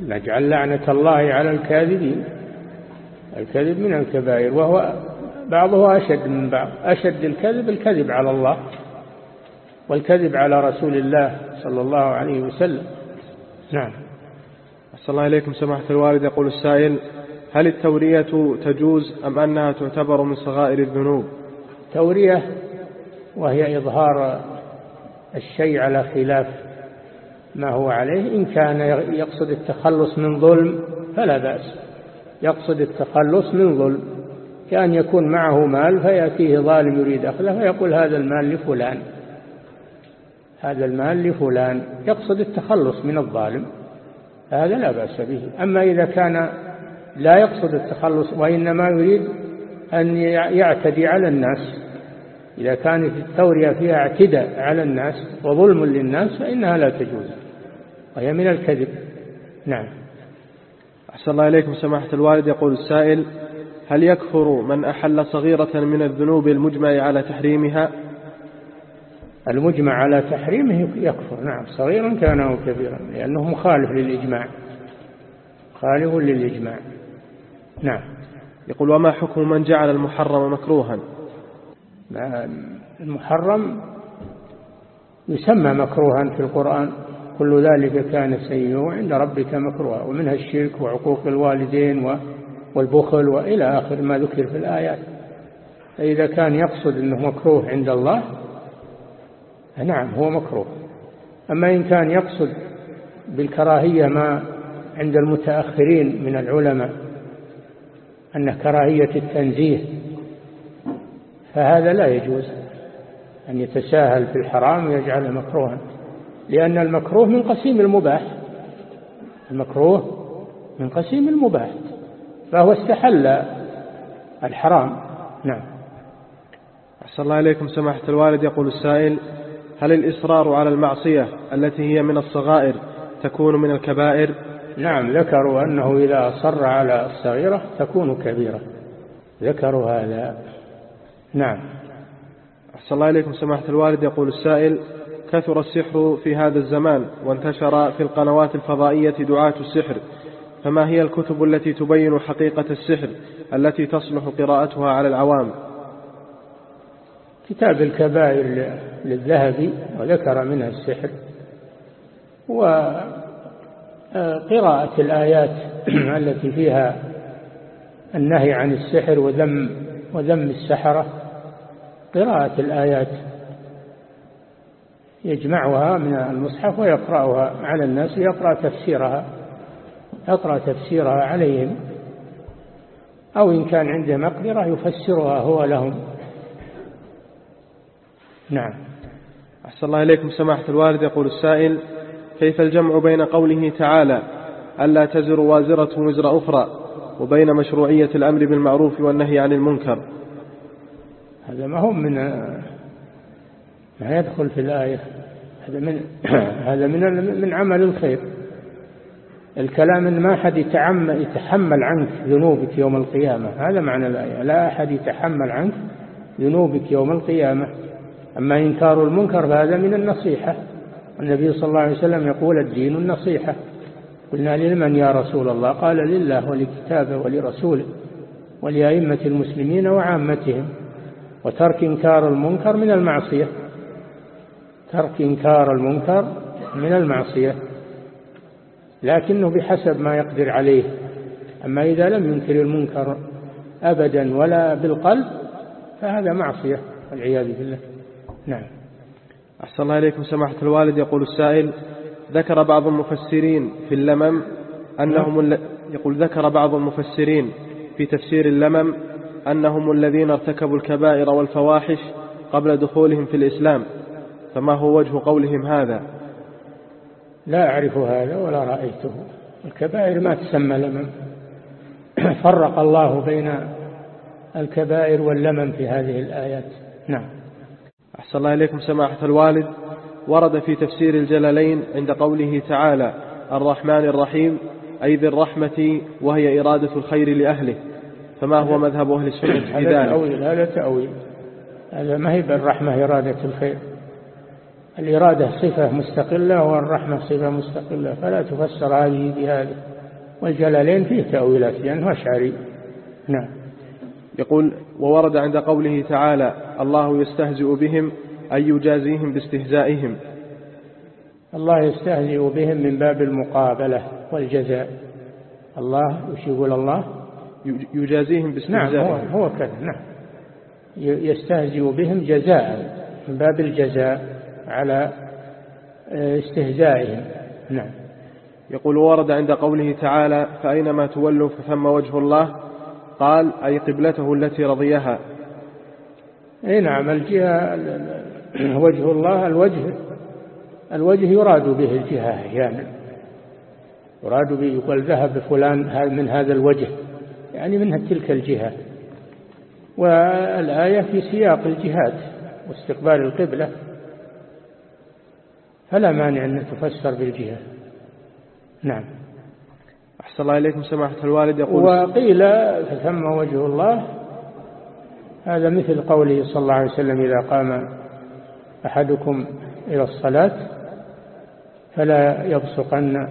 نجعل لعنة الله على الكاذبين. الكذب من الكبائر وهو بعضه أشد من بعض. أشد الكذب الكذب على الله والكذب على رسول الله صلى الله عليه وسلم. نعم. أحسن الله إليكم. سماحة الوالد يقول السائل هل التورية تجوز أم أنها تعتبر من صغائر الذنوب؟ تورية وهي إظهار الشيء على خلاف ما هو عليه. إن كان يقصد التخلص من ظلم فلا بأس. يقصد التخلص من ظلم. كأن يكون معه مال فيأتيه ظالم يريد أخذه فيقول هذا المال لفلان. هذا المال لفلان. يقصد التخلص من الظالم. هذا لا بأس به. أما إذا كان لا يقصد التخلص وإنما يريد أن يعتدي على الناس. إذا كانت التورية فيها اعتداء على الناس وظلم للناس فإنها لا تجوز وهي من الكذب. نعم. أحسن الله إليكم سماحة الوالد. يقول السائل هل يكفر من أحل صغيرة من الذنوب المجمع على تحريمها؟ المجمع على تحريمه يكفر. نعم صغيرا كان أو كبيرا لأنه مخالف للإجماع. خالف للإجماع. نعم. يقول وما حكم من جعل المحرم مكروها؟ المحرم يسمى مكروها في القرآن. كل ذلك كان سيئه عند ربك مكروها. ومنها الشرك وعقوق الوالدين والبخل وإلى آخر ما ذكر في الآيات. فإذا كان يقصد أنه مكروه عند الله نعم هو مكروه. أما إن كان يقصد بالكراهية ما عند المتأخرين من العلماء أنه كراهية التنزيه فهذا لا يجوز أن يتساهل في الحرام ويجعله مكروها لأن المكروه من قسيم المباح المكروه من قسيم المباح فهو استحل الحرام. نعم. أحسن الله إليكم سماحة الوالد. يقول السائل هل الإصرار على المعصية التي هي من الصغائر تكون من الكبائر؟ نعم ذكروا أنه إذا أصر على الصغيرة تكون كبيرة. ذكروا هذا. نعم. أحسن الله إليكم. سماحة الوالد يقول السائل كثر السحر في هذا الزمان وانتشر في القنوات الفضائية دعاة السحر فما هي الكتب التي تبين حقيقة السحر التي تصلح قراءتها على العوام؟ كتاب الكبائر للذهبي وذكر منها السحر وقراءة الآيات التي فيها النهي عن السحر وذم وذم السحرة قراءة الآيات يجمعها من المصحف ويقرأها على الناس ويقرأ تفسيرها يقرأ تفسيرها عليهم أو إن كان عنده مقدرة يفسرها هو لهم. نعم. أحسن الله إليكم سماحة الوالد يقول السائل كيف الجمع بين قوله تعالى ألا تزر وازرة وزر أخرى وبين مشروعية الأمر بالمعروف والنهي عن المنكر؟ هذا ما هم من ما يدخل في الآية. هذا من هذا من من عمل الخير. الكلام إن ما أحد يتحمل عنك ذنوبك يوم القيامة هذا معنى الآية. لا أحد يتحمل عنك ذنوبك يوم القيامة. أما إنكار المنكر فهذا من النصيحة. النبي صلى الله عليه وسلم يقول الدين النصيحة. قلنا لمن يا رسول الله؟ قال لله ولكتابه ولرسوله ولأئمة المسلمين وعامتهم. وترك إنكار المنكر من المعصية. ترك إنكار المنكر من المعصية. لكنه بحسب ما يقدر عليه. أما إذا لم ينكر المنكر أبدا ولا بالقلب فهذا معصية والعياذ بالله. نعم. أحسن الله إليكم سماحة الوالد. يقول السائل ذكر بعض المفسرين في اللمم أنهم. يقول ذكر بعض المفسرين في تفسير اللمم أنهم الذين ارتكبوا الكبائر والفواحش قبل دخولهم في الإسلام. فما هو وجه قولهم هذا؟ لا أعرف هذا ولا رأيته. الكبائر ما تسمى لمم. فرق الله بين الكبائر واللمم في هذه الآيات. نعم. أحسن الله إليكم سماحة الوالد. ورد في تفسير الجلالين عند قوله تعالى الرحمن الرحيم أي ذي الرحمة وهي إرادة الخير لأهله. فما هو مذهب أهل السنة في ذلك؟ هذا تأويل هذا تأويل. هذا ما هي بالرحمة إرادة الخير؟ الإرادة صفة مستقلة والرحمة صفة مستقلة فلا تفسر هذه بهذه. والجلالين فيه تأويلات لأنه أشعري نعم. يقول وورد عند قوله تعالى الله يستهزئ بهم أي يجازيهم باستهزائهم. الله يستهزئ بهم من باب المقابلة والجزاء. الله وش يقول الله يجازيهم نعم باستهزائهم. هو, هو كذا نعم. يستهزئ بهم جزاء من باب الجزاء على آه، استهزائهم. نعم. يقول ورد عند قوله تعالى فأينما تولوا فثم وجه الله؟ قال أي قبلته التي رضيها. اي نعم الجهة ال- ال- وجه الله الوجه الوجه يراد به الجهة أحيانا. يراد به يقول ذهب فلان من هذا الوجه يعني من تلك الجهة. والآية في سياق الجهاد واستقبال القبلة فلا مانع أن تفسر بالجهة. نعم. أحسن الله إليكم سماحة الوالد يقول وقيل فثم وجه الله هذا مثل قوله صلى الله عليه وسلم إذا قام أحدكم إلى الصلاة فلا يبصقن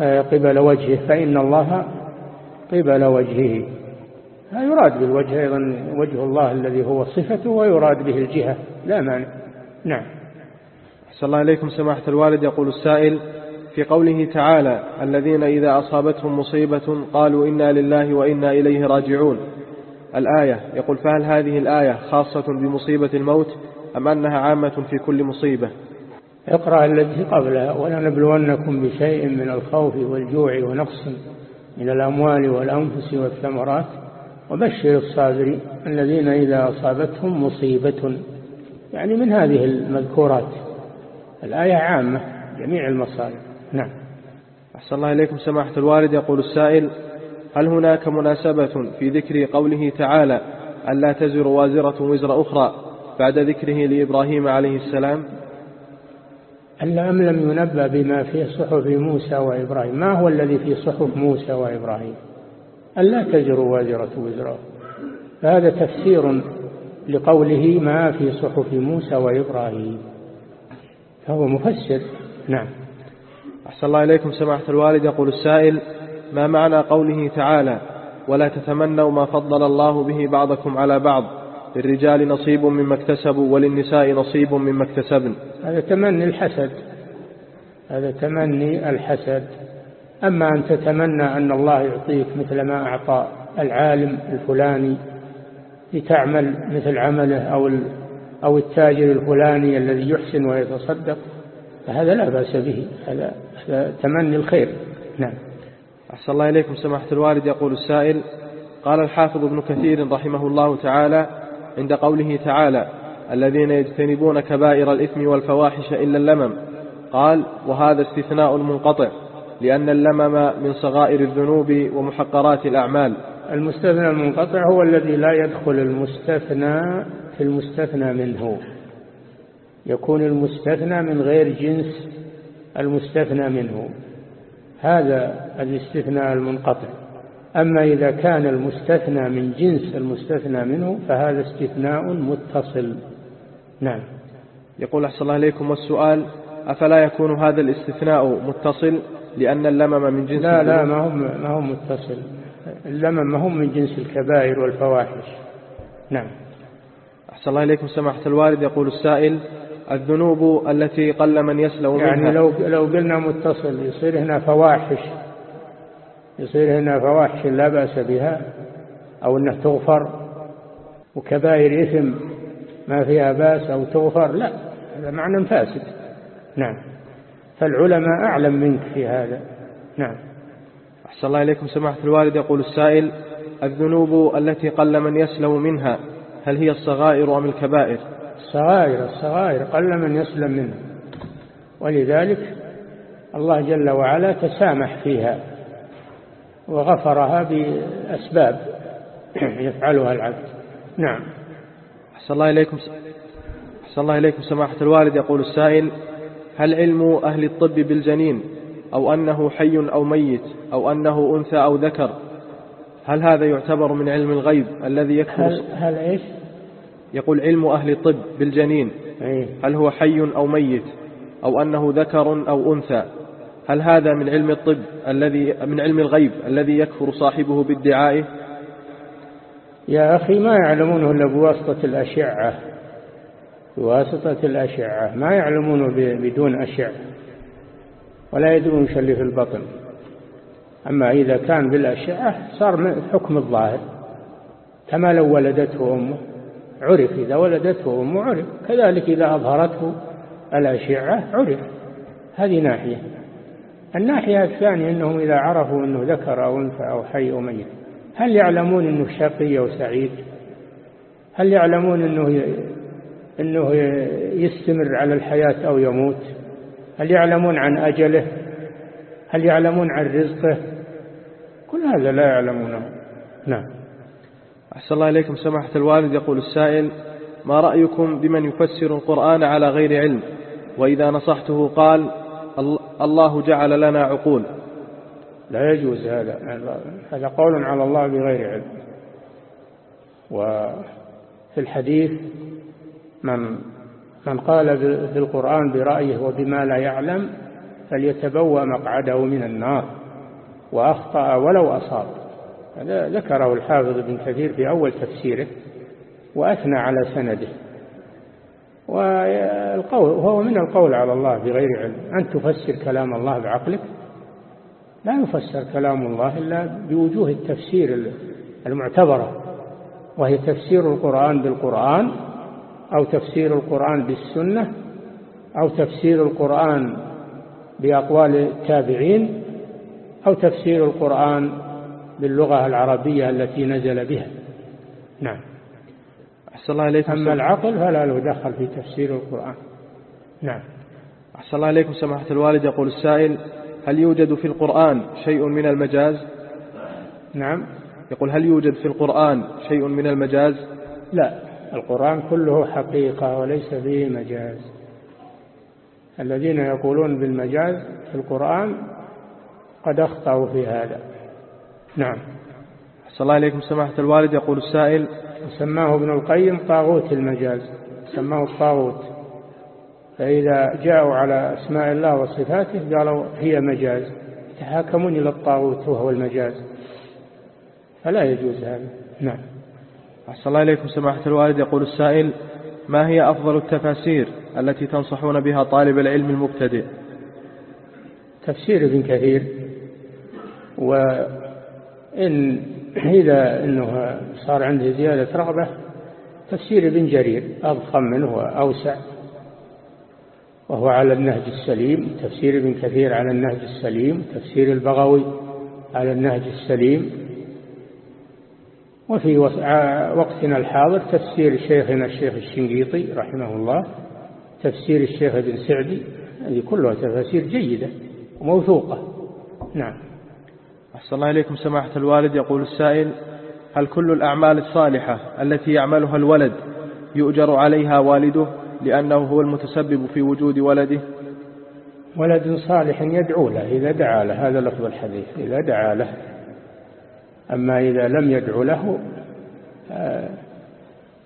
قبل وجهه فإن الله قبل وجهه. لا يراد بالوجه أيضا وجه الله الذي هو صفته ويراد به الجهة لا مانع. نعم. أحسن الله إليكم سماحة الوالد. يقول السائل في قوله تعالى الذين إذا أصابتهم مصيبة قالوا إنا لله وإنا إليه راجعون. الآية. يقول فهل هذه الآية خاصة بمصيبة الموت أم أنها عامة في كل مصيبة؟ اقرأ التي قبلها. ولنبلونكم بشيء من الخوف والجوع ونقص من الأموال والأنفس والثمرات. وبشر الصابرين الذين إذا أصابتهم مصيبة. يعني من هذه المذكورات. الآية عامة جميع المصائب. نعم. أحسن الله إليكم سماحة الوالد. يقول السائل هل هناك مناسبة في ذكر قوله تعالى ألا تزر وازرة وزر أخرى بعد ذكره لإبراهيم عليه السلام؟ ألا أم لم ينبأ بما في صحف موسى وإبراهيم. ما هو الذي في صحف موسى وإبراهيم؟ ألا تزر وازرة وزر. فهذا تفسير لقوله ما في صحف موسى وإبراهيم. فهو مفسر. نعم. أحسن الله إليكم سماحة الوالد. يقول السائل ما معنى قوله تعالى ولا تتمنوا ما فضل الله به بعضكم على بعض للرجال نصيب مما اكتسبوا وللنساء نصيب مما اكتسبن. هذا تمني الحسد. هذا تمني الحسد. أما أن تتمنى أن الله يعطيك مثل ما أعطى العالم الفلاني لتعمل مثل عمله أو أو التاجر الفلاني الذي يحسن ويتصدق فهذا لا بأس به. هذا تمني الخير. نعم. أحسن الله إليكم سماحة الوالد. يقول السائل قال الحافظ ابن كثير رحمه الله تعالى عند قوله تعالى الذين يجتنبون كبائر الإثم والفواحش إلا اللمم. قال وهذا استثناء منقطع لأن اللمم من صغائر الذنوب ومحقرات الأعمال. المستثنى المنقطع هو الذي لا يدخل المستثنى في المستثنى منه. يكون المستثنى من غير جنس المستثنى منه. هذا الاستثناء المنقطع. أما إذا كان المستثنى من جنس المستثنى منه فهذا استثناء متصل. نعم. يقول أحسن الله إليكم والسؤال أفلا يكون هذا الاستثناء متصل لأن اللمم من جنس لا لا؟ ما هو ما هو متصل. اللمم ما هو من جنس الكبائر والفواحش. نعم. أحسن الله إليكم سماحة الوالد يقول السائل الذنوب التي قل من يسلم منها. يعني لو لو قلنا متصل يصير هنا فواحش. يصير هنا فواحش لا بأس بها أو أنها تغفر. وكبائر إثم ما فيها بأس أو تغفر لا هذا معنى فاسد. نعم. فالعلماء أعلم منك في هذا. نعم. أحسن الله إليكم. سماحة الوالد يقول السائل الذنوب التي قل من يسلم منها هل هي الصغائر أم الكبائر؟ الصغائر الصغائر قل من يسلم منها ولذلك الله جل وعلا تسامح فيها وغفرها بأسباب يفعلها العبد. نعم. أحسن الله إليكم أحسن الله إليكم سماحة الوالد. يقول السائل هل علم أهل الطب بالجنين؟ أو أنه حي أو ميت؟ أو أنه أنثى أو ذكر؟ هل هذا يعتبر من علم الغيب الذي يكفر هل, هل إيش؟ يقول علم أهل الطب بالجنين. أيه. هل هو حي أو ميت؟ أو أنه ذكر أو أنثى؟ هل هذا من علم الطب الذي من علم الغيب الذي يكفر صاحبه بادعائه؟ يا أخي ما يعلمونه إلا بواسطة الأشعة. بواسطة الأشعة. ما يعلمون بدون أشعة. ولا يدرون شو اللي في البطن. أما إذا كان بالأشعة صار حكم الظاهر. كما لو ولدته أمه. عرف إذا ولدته أمه عرف. كذلك إذا أظهرته الأشعة عرف. هذه ناحية. الناحية الثانية أنهم إذا عرفوا أنه ذكر أو أنثى أو حي أو ميت هل يعلمون أنه شقي أو سعيد؟ هل يعلمون أنه أنه يستمر على الحياة أو يموت؟ هل يعلمون عن أجله؟ هل يعلمون عن رزقه؟ كل هذا لا يعلمونه. نعم. أحسن الله إليكم سماحة الوالد. يقول السائل ما رأيكم بمن يفسر القرآن على غير علم؟ وإذا نصحته قال الله جعل لنا عقول. لا يجوز هذا. هذا قول على الله بغير علم. وفي الحديث من من قال بالقرآن برأيه وبما لا يعلم فليتبوأ مقعده من النار وأخطأ ولو أصاب. هذا ذكره الحافظ ابن كثير في أول تفسيره وأثنى على سنده. والقول وهو من القول على الله بغير علم أن تفسر كلام الله بعقلك. لا يفسر كلام الله إلا بوجوه التفسير المعتبرة وهي تفسير القرآن بالقرآن أو تفسير القرآن بالسنة أو تفسير القرآن بأقوال التابعين أو تفسير القرآن باللغة العربية التي نزل بها. نعم. أحسن الله إليكم. أما العقل فلا له دخل في تفسير القرآن. نعم. أحسن الله إليكم سماحة الوالد. يقول السائل هل يوجد في القرآن شيء من المجاز؟ نعم. يقول هل يوجد في القرآن شيء من المجاز؟ لا. القرآن كله حقيقة وليس فيه مجاز. الذين يقولون بالمجاز في القرآن قد أخطأوا في هذا. نعم. صلى الله عليكم سماحة الوالد. يقول السائل سماه ابن القيم طاغوت المجاز. سماه الطاغوت. فإذا جاءوا على أسماء الله وصفاته قالوا هي مجاز. يتحاكمون إلى الطاغوت وهو المجاز. فلا يجوز هذا. نعم. أحسن الله إليكم سماحة الوالد. يقول السائل ما هي أفضل التفاسير التي تنصحون بها طالب العلم المبتدئ؟ تفسير ابن كثير وإن إذا أنه صار عنده زيادة رغبة تفسير ابن جرير أضخم منه وأوسع. وهو على النهج السليم تفسير ابن كثير على النهج السليم تفسير البغوي على النهج السليم. وفي وقتنا الحاضر تفسير شيخنا الشيخ الشنقيطي رحمه الله تفسير الشيخ ابن سعدي هذه كلها تفاسير جيدة وموثوقة. نعم. أحسن الله إليكم سماحة الوالد. يقول السائل هل كل الأعمال الصالحة التي يعملها الولد يؤجر عليها والده لأنه هو المتسبب في وجود ولده؟ ولد صالح يدعو له إذا دعا له هذا لفظ الحديث إذا دعا له. أما إذا لم يدعو له آه،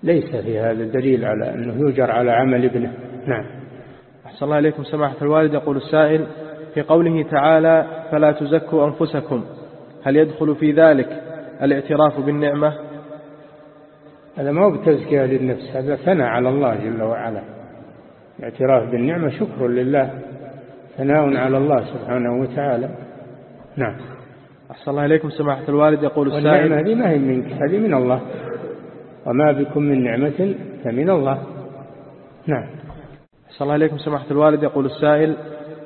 ليس في هذا دليل على أنه يوجر على عمل ابنه. نعم. أحسن الله إليكم سماحة الوالد. يقول السائل في قوله تعالى فلا تزكوا أنفسكم. هل يدخل في ذلك الاعتراف بالنعمة؟ هذا ما هو بتزكية للنفس هذا ثناء على الله جل وعلا. الاعتراف بالنعمة شكر لله ثناء على الله سبحانه وتعالى. نعم. أحسن الله إليكم سماحة الوالد. يقول السائل والنعمة هذه ما هي منك هذه من الله. وما بكم من نعمة فمن الله. نعم. أحسن الله إليكم سماحة الوالد. يقول السائل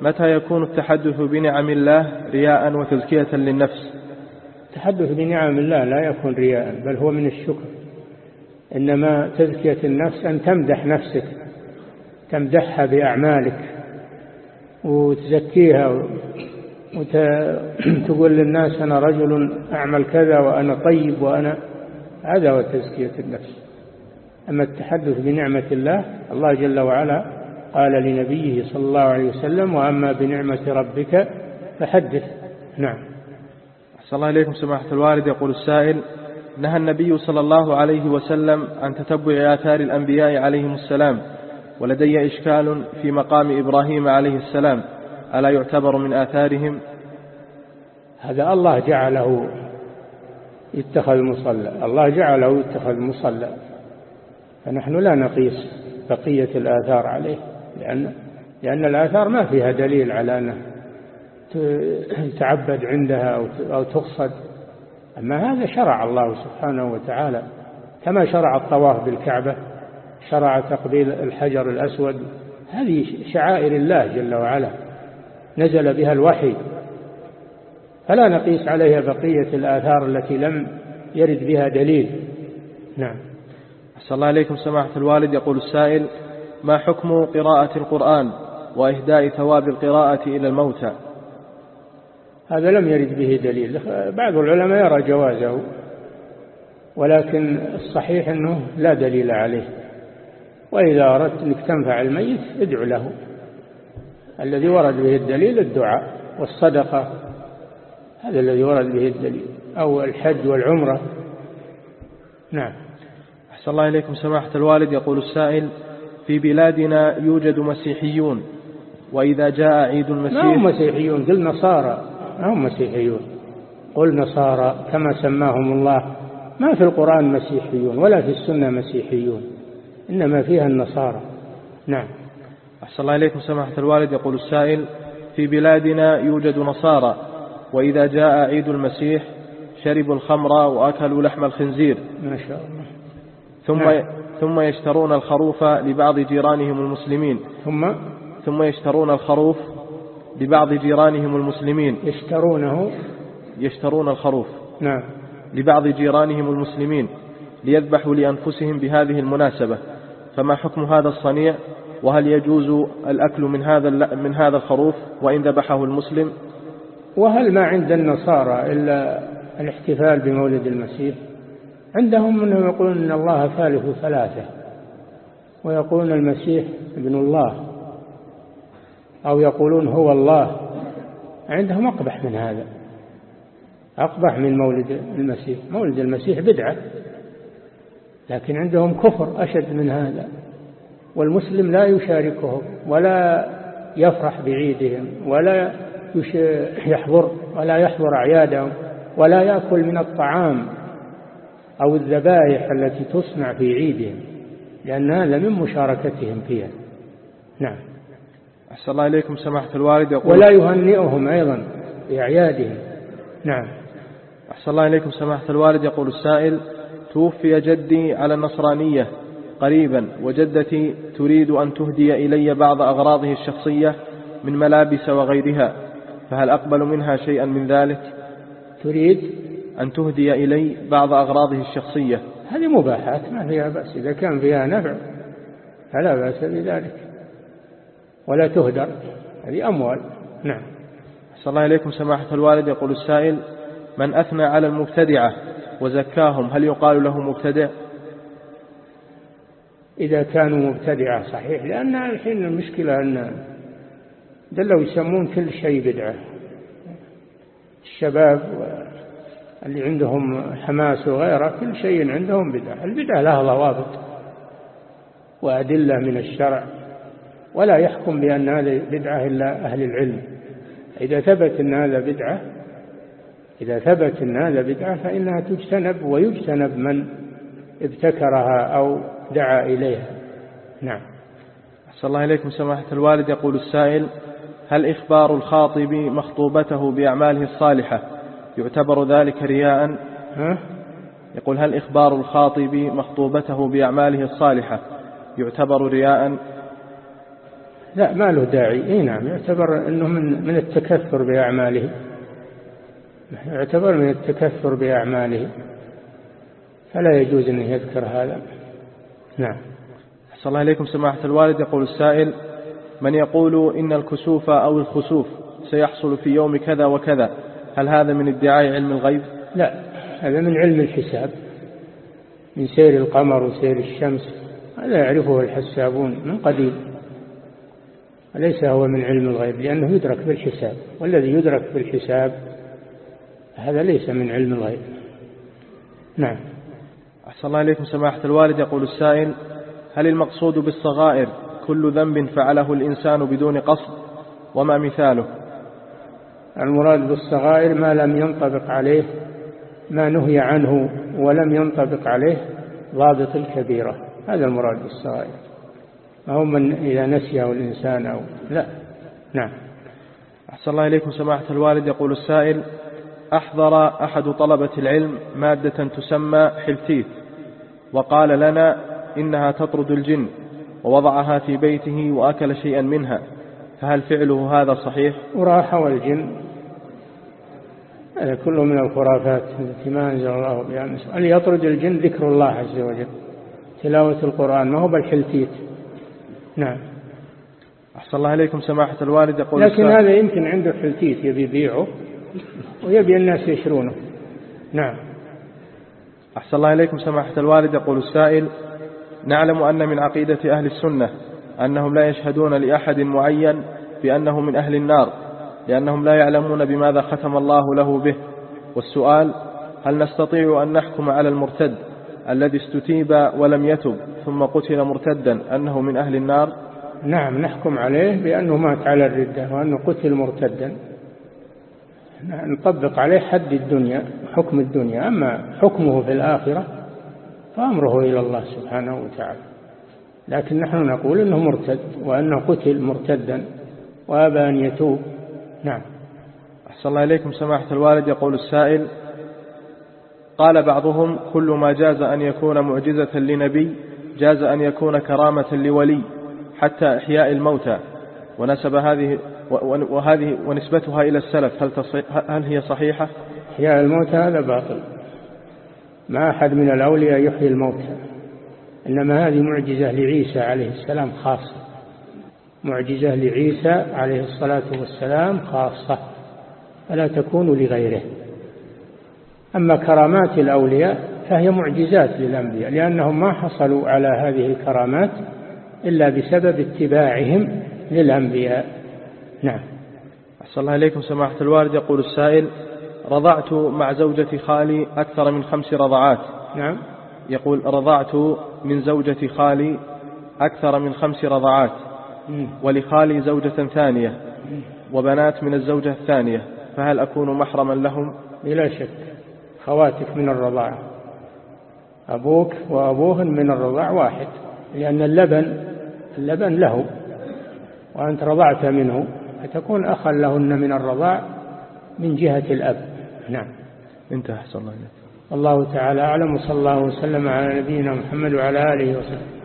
متى يكون التحدث بنعم الله رياء وتزكية للنفس؟ التحدث بنعم الله لا يكون رياء بل هو من الشكر. إنما تزكية النفس أن تمدح نفسك تمدحها بأعمالك وتزكيها وتقول للناس أنا رجل أعمل كذا وأنا طيب وأنا هذا هو تزكية النفس. أما التحدث بنعمة الله الله جل وعلا قال لنبيه صلى الله عليه وسلم وأما بنعمة ربك فحدث. نعم. أحسن الله إليكم سماحة الوالد. يقول السائل نهى النبي صلى الله عليه وسلم عن تتبع آثار الأنبياء عليهم السلام ولدي إشكال في مقام إبراهيم عليه السلام. ألا يعتبر من آثارهم؟ هذا الله جعله يتخذ مصلى. الله جعله يتخذ مصلى. فنحن لا نقيس بقية الآثار عليه لأن لأن الآثار ما فيها دليل على أنه تعبد عندها أو تقصد. أما هذا شرع الله سبحانه وتعالى كما شرع الطواف بالكعبة شرع تقبيل الحجر الأسود. هذه شعائر الله جل وعلا. نزل بها الوحي. فلا نقيس عليها بقية الآثار التي لم يرد بها دليل. نعم. أحسن الله عليكم سماحة الوالد. يقول السائل ما حكم قراءة القرآن وإهداء ثواب القراءة إلى الموتى؟ هذا لم يرد به دليل. بعض العلماء يرى جوازه ولكن الصحيح أنه لا دليل عليه. وإذا أردت أنك تنفع الميت ادعو له. الذي ورد به الدليل الدعاء والصدقة. هذا الذي ورد به الدليل. أو الحج والعمرة. نعم. أحسن الله إليكم سماحة الوالد. يقول السائل في بلادنا يوجد مسيحيون وإذا جاء عيد المسيح ما هم مسيحيون؟ قل نصارى. ما هم مسيحيون. قل نصارى كما سماهم الله. ما في القرآن مسيحيون ولا في السنة مسيحيون. إنما فيها النصارى. نعم. أحسن الله إليكم سماحة الوالد. يقول السائل في بلادنا يوجد نصارى وإذا جاء عيد المسيح شربوا الخمر وأكلوا لحم الخنزير. ما شاء الله. ثم نعم. ثم يشترون الخروف لبعض جيرانهم المسلمين. ثم؟ ثم يشترون الخروف لبعض جيرانهم المسلمين. يشترونه. يشترون الخروف. نعم. لبعض جيرانهم المسلمين ليذبحوا لأنفسهم بهذه المناسبة. فما حكم هذا الصنيع؟ وهل يجوز الأكل من هذا من هذا الخروف وإن ذبحه المسلم؟ وهل ما عند النصارى إلا الاحتفال بمولد المسيح؟ عندهم أنهم يقولون أن الله ثالث ثلاثة ويقولون المسيح ابن الله. أو يقولون هو الله. عندهم أقبح من هذا. أقبح من مولد المسيح. مولد المسيح بدعة. لكن عندهم كفر أشد من هذا. والمسلم لا يشاركهم ولا يفرح بعيدهم ولا يحضر ولا يحضر أعيادهم ولا يأكل من الطعام أو الذبائح التي تصنع في عيدهم. لأن هذا من مشاركتهم فيها. نعم. أحسن الله إليكم سماحة الوالد يقول ولا يهنئهم أيضا في أعيادهم نعم. أحسن الله إليكم سماحة الوالد يقول السائل توفي جدي على النصرانية قريبا وجدتي تريد أن تهدي إلي بعض أغراضه الشخصية من ملابس وغيرها فهل أقبل منها شيئا من ذلك؟ تريد؟ أن تهدي إلي بعض أغراضه الشخصية. هذه مباحات ما فيها بأس إذا كان فيها نفع فلا بأس بذلك. ولا تهدر. هذه أموال. نعم. صلى الله إليكم سماحة الوالد. يقول السائل من أثنى على المبتدعة وزكاهم هل يقال له مبتدع؟ إذا كانوا مبتدعة صحيح. لأن الحين المشكلة أن دلوا يسمون كل شيء بدعة. الشباب اللي عندهم حماس وغيره كل شيء عندهم بدعة. البدعة لها ضوابط وأدلة من الشرع ولا يحكم بأن هذا بدعة إلا أهل العلم. إذا ثبت أن هذا بدعة إذا ثبت أن هذا بدعة فإنها تجتنب ويجتنب من ابتكرها أو دعا إليها. نعم. أحسن الله إليكم سماحة الوالد. يقول السائل هل إخبار الخاطب مخطوبته بأعماله الصالحة يعتبر ذلك رياء؟ ها؟ يقول هل إخبار الخاطب مخطوبته بأعماله الصالحة يعتبر رياء؟ لا ما له داعي. إي نعم يعتبر إنه من من التكثر بأعماله. يعتبر من التكثر بأعماله. فلا يجوز إن يذكر هذا. نعم. أحسن الله إليكم سماحة الوالد. يقول السائل من يقول إن الكسوف أو الخسوف سيحصل في يوم كذا وكذا هل هذا من ادعاء علم الغيب؟ لا هذا من علم الحساب من سير القمر وسير الشمس. هذا يعرفه الحسابون من قديم. وليس هو من علم الغيب لأنه يدرك بالحساب والذي يدرك بالحساب هذا ليس من علم الغيب. نعم. أحسن الله إليكم سماحة الوالد. يقول السائل هل المقصود بالصغائر كل ذنب فعله الإنسان بدون قصد؟ وما مثاله؟ المراد بالصغائر ما لم ينطبق عليه ما نهي عنه ولم ينطبق عليه ضابط الكبيرة. هذا المراد بالصغائر. هو من إذا نسيه الإنسان أو لا. نعم. أحسن الله إليكم سماحة الوالد. يقول السائل أحضر أحد طلبة العلم مادة تسمى حلتيت وقال لنا إنها تطرد الجن ووضعها في بيته وأكل شيئا منها فهل فعله هذا صحيح؟ وراح والجن. هذا كله من الخرافات التي ما أنزل الله بها أن يطرد الجن ذكر الله عز وجل؟ تلاوة القرآن ما هو بالحلتيت نعم. أحسن الله إليكم سماحة الوالد يقول لكن هذا يمكن عنده حلتيت يبي يبيعه ويبي الناس يشرونه. نعم. أحسن الله إليكم سماحة الوالد يقول السائل نعلم أن من عقيدة أهل السنة أنهم لا يشهدون لأحد معين بأنه من أهل النار لأنهم لا يعلمون بماذا ختم الله له به. والسؤال هل نستطيع أن نحكم على المرتد الذي استتيب ولم يتب؟ ثم قتل مرتدا أنه من أهل النار؟ نعم نحكم عليه بأنه مات على الردة وأنه قتل مرتدا. نطبق عليه حد الدنيا حكم الدنيا. أما حكمه في الآخرة فأمره إلى الله سبحانه وتعالى. لكن نحن نقول أنه مرتد وأنه قتل مرتدا وأبى أن يتوب. نعم. أحسن الله إليكم سماحة الوالد. يقول السائل قال بعضهم كل ما جاز أن يكون معجزة لنبي جاز أن يكون كرامة لولي حتى إحياء الموتى. ونسب هذه وهذه ونسبتها إلى السلف. هل, هل هي صحيحة؟ إحياء الموتى هذا باطل. ما أحد من الأولياء يحيي الموتى. إنما هذه معجزة لعيسى عليه السلام خاصة. معجزة لعيسى عليه الصلاة والسلام خاصة. فلا تكون لغيره. أما كرامات الأولياء فهي معجزات للأنبياء لأنهم ما حصلوا على هذه الكرامات إلا بسبب اتباعهم للأنبياء. نعم. أحسن الله إليكم سماحة الوالد. يقول السائل رضعت مع زوجة خالي أكثر من خمس رضعات. نعم. يقول رضعت من زوجة خالي أكثر من خمس رضعات. ولخالي زوجة ثانية. وبنات من الزوجة الثانية. فهل أكون محرما لهم؟ بلا شك. خواتك من الرضاعة. أبوك وأبوهن من الرضاع واحد لأن اللبن اللبن له وأنت رضعت منه فتكون أخا لهن من الرضاع من جهة الأب. نعم. انتهى صلى الله عليه والله تعالى أعلم وصلى الله وسلم على نبينا محمد وعلى آله وسلم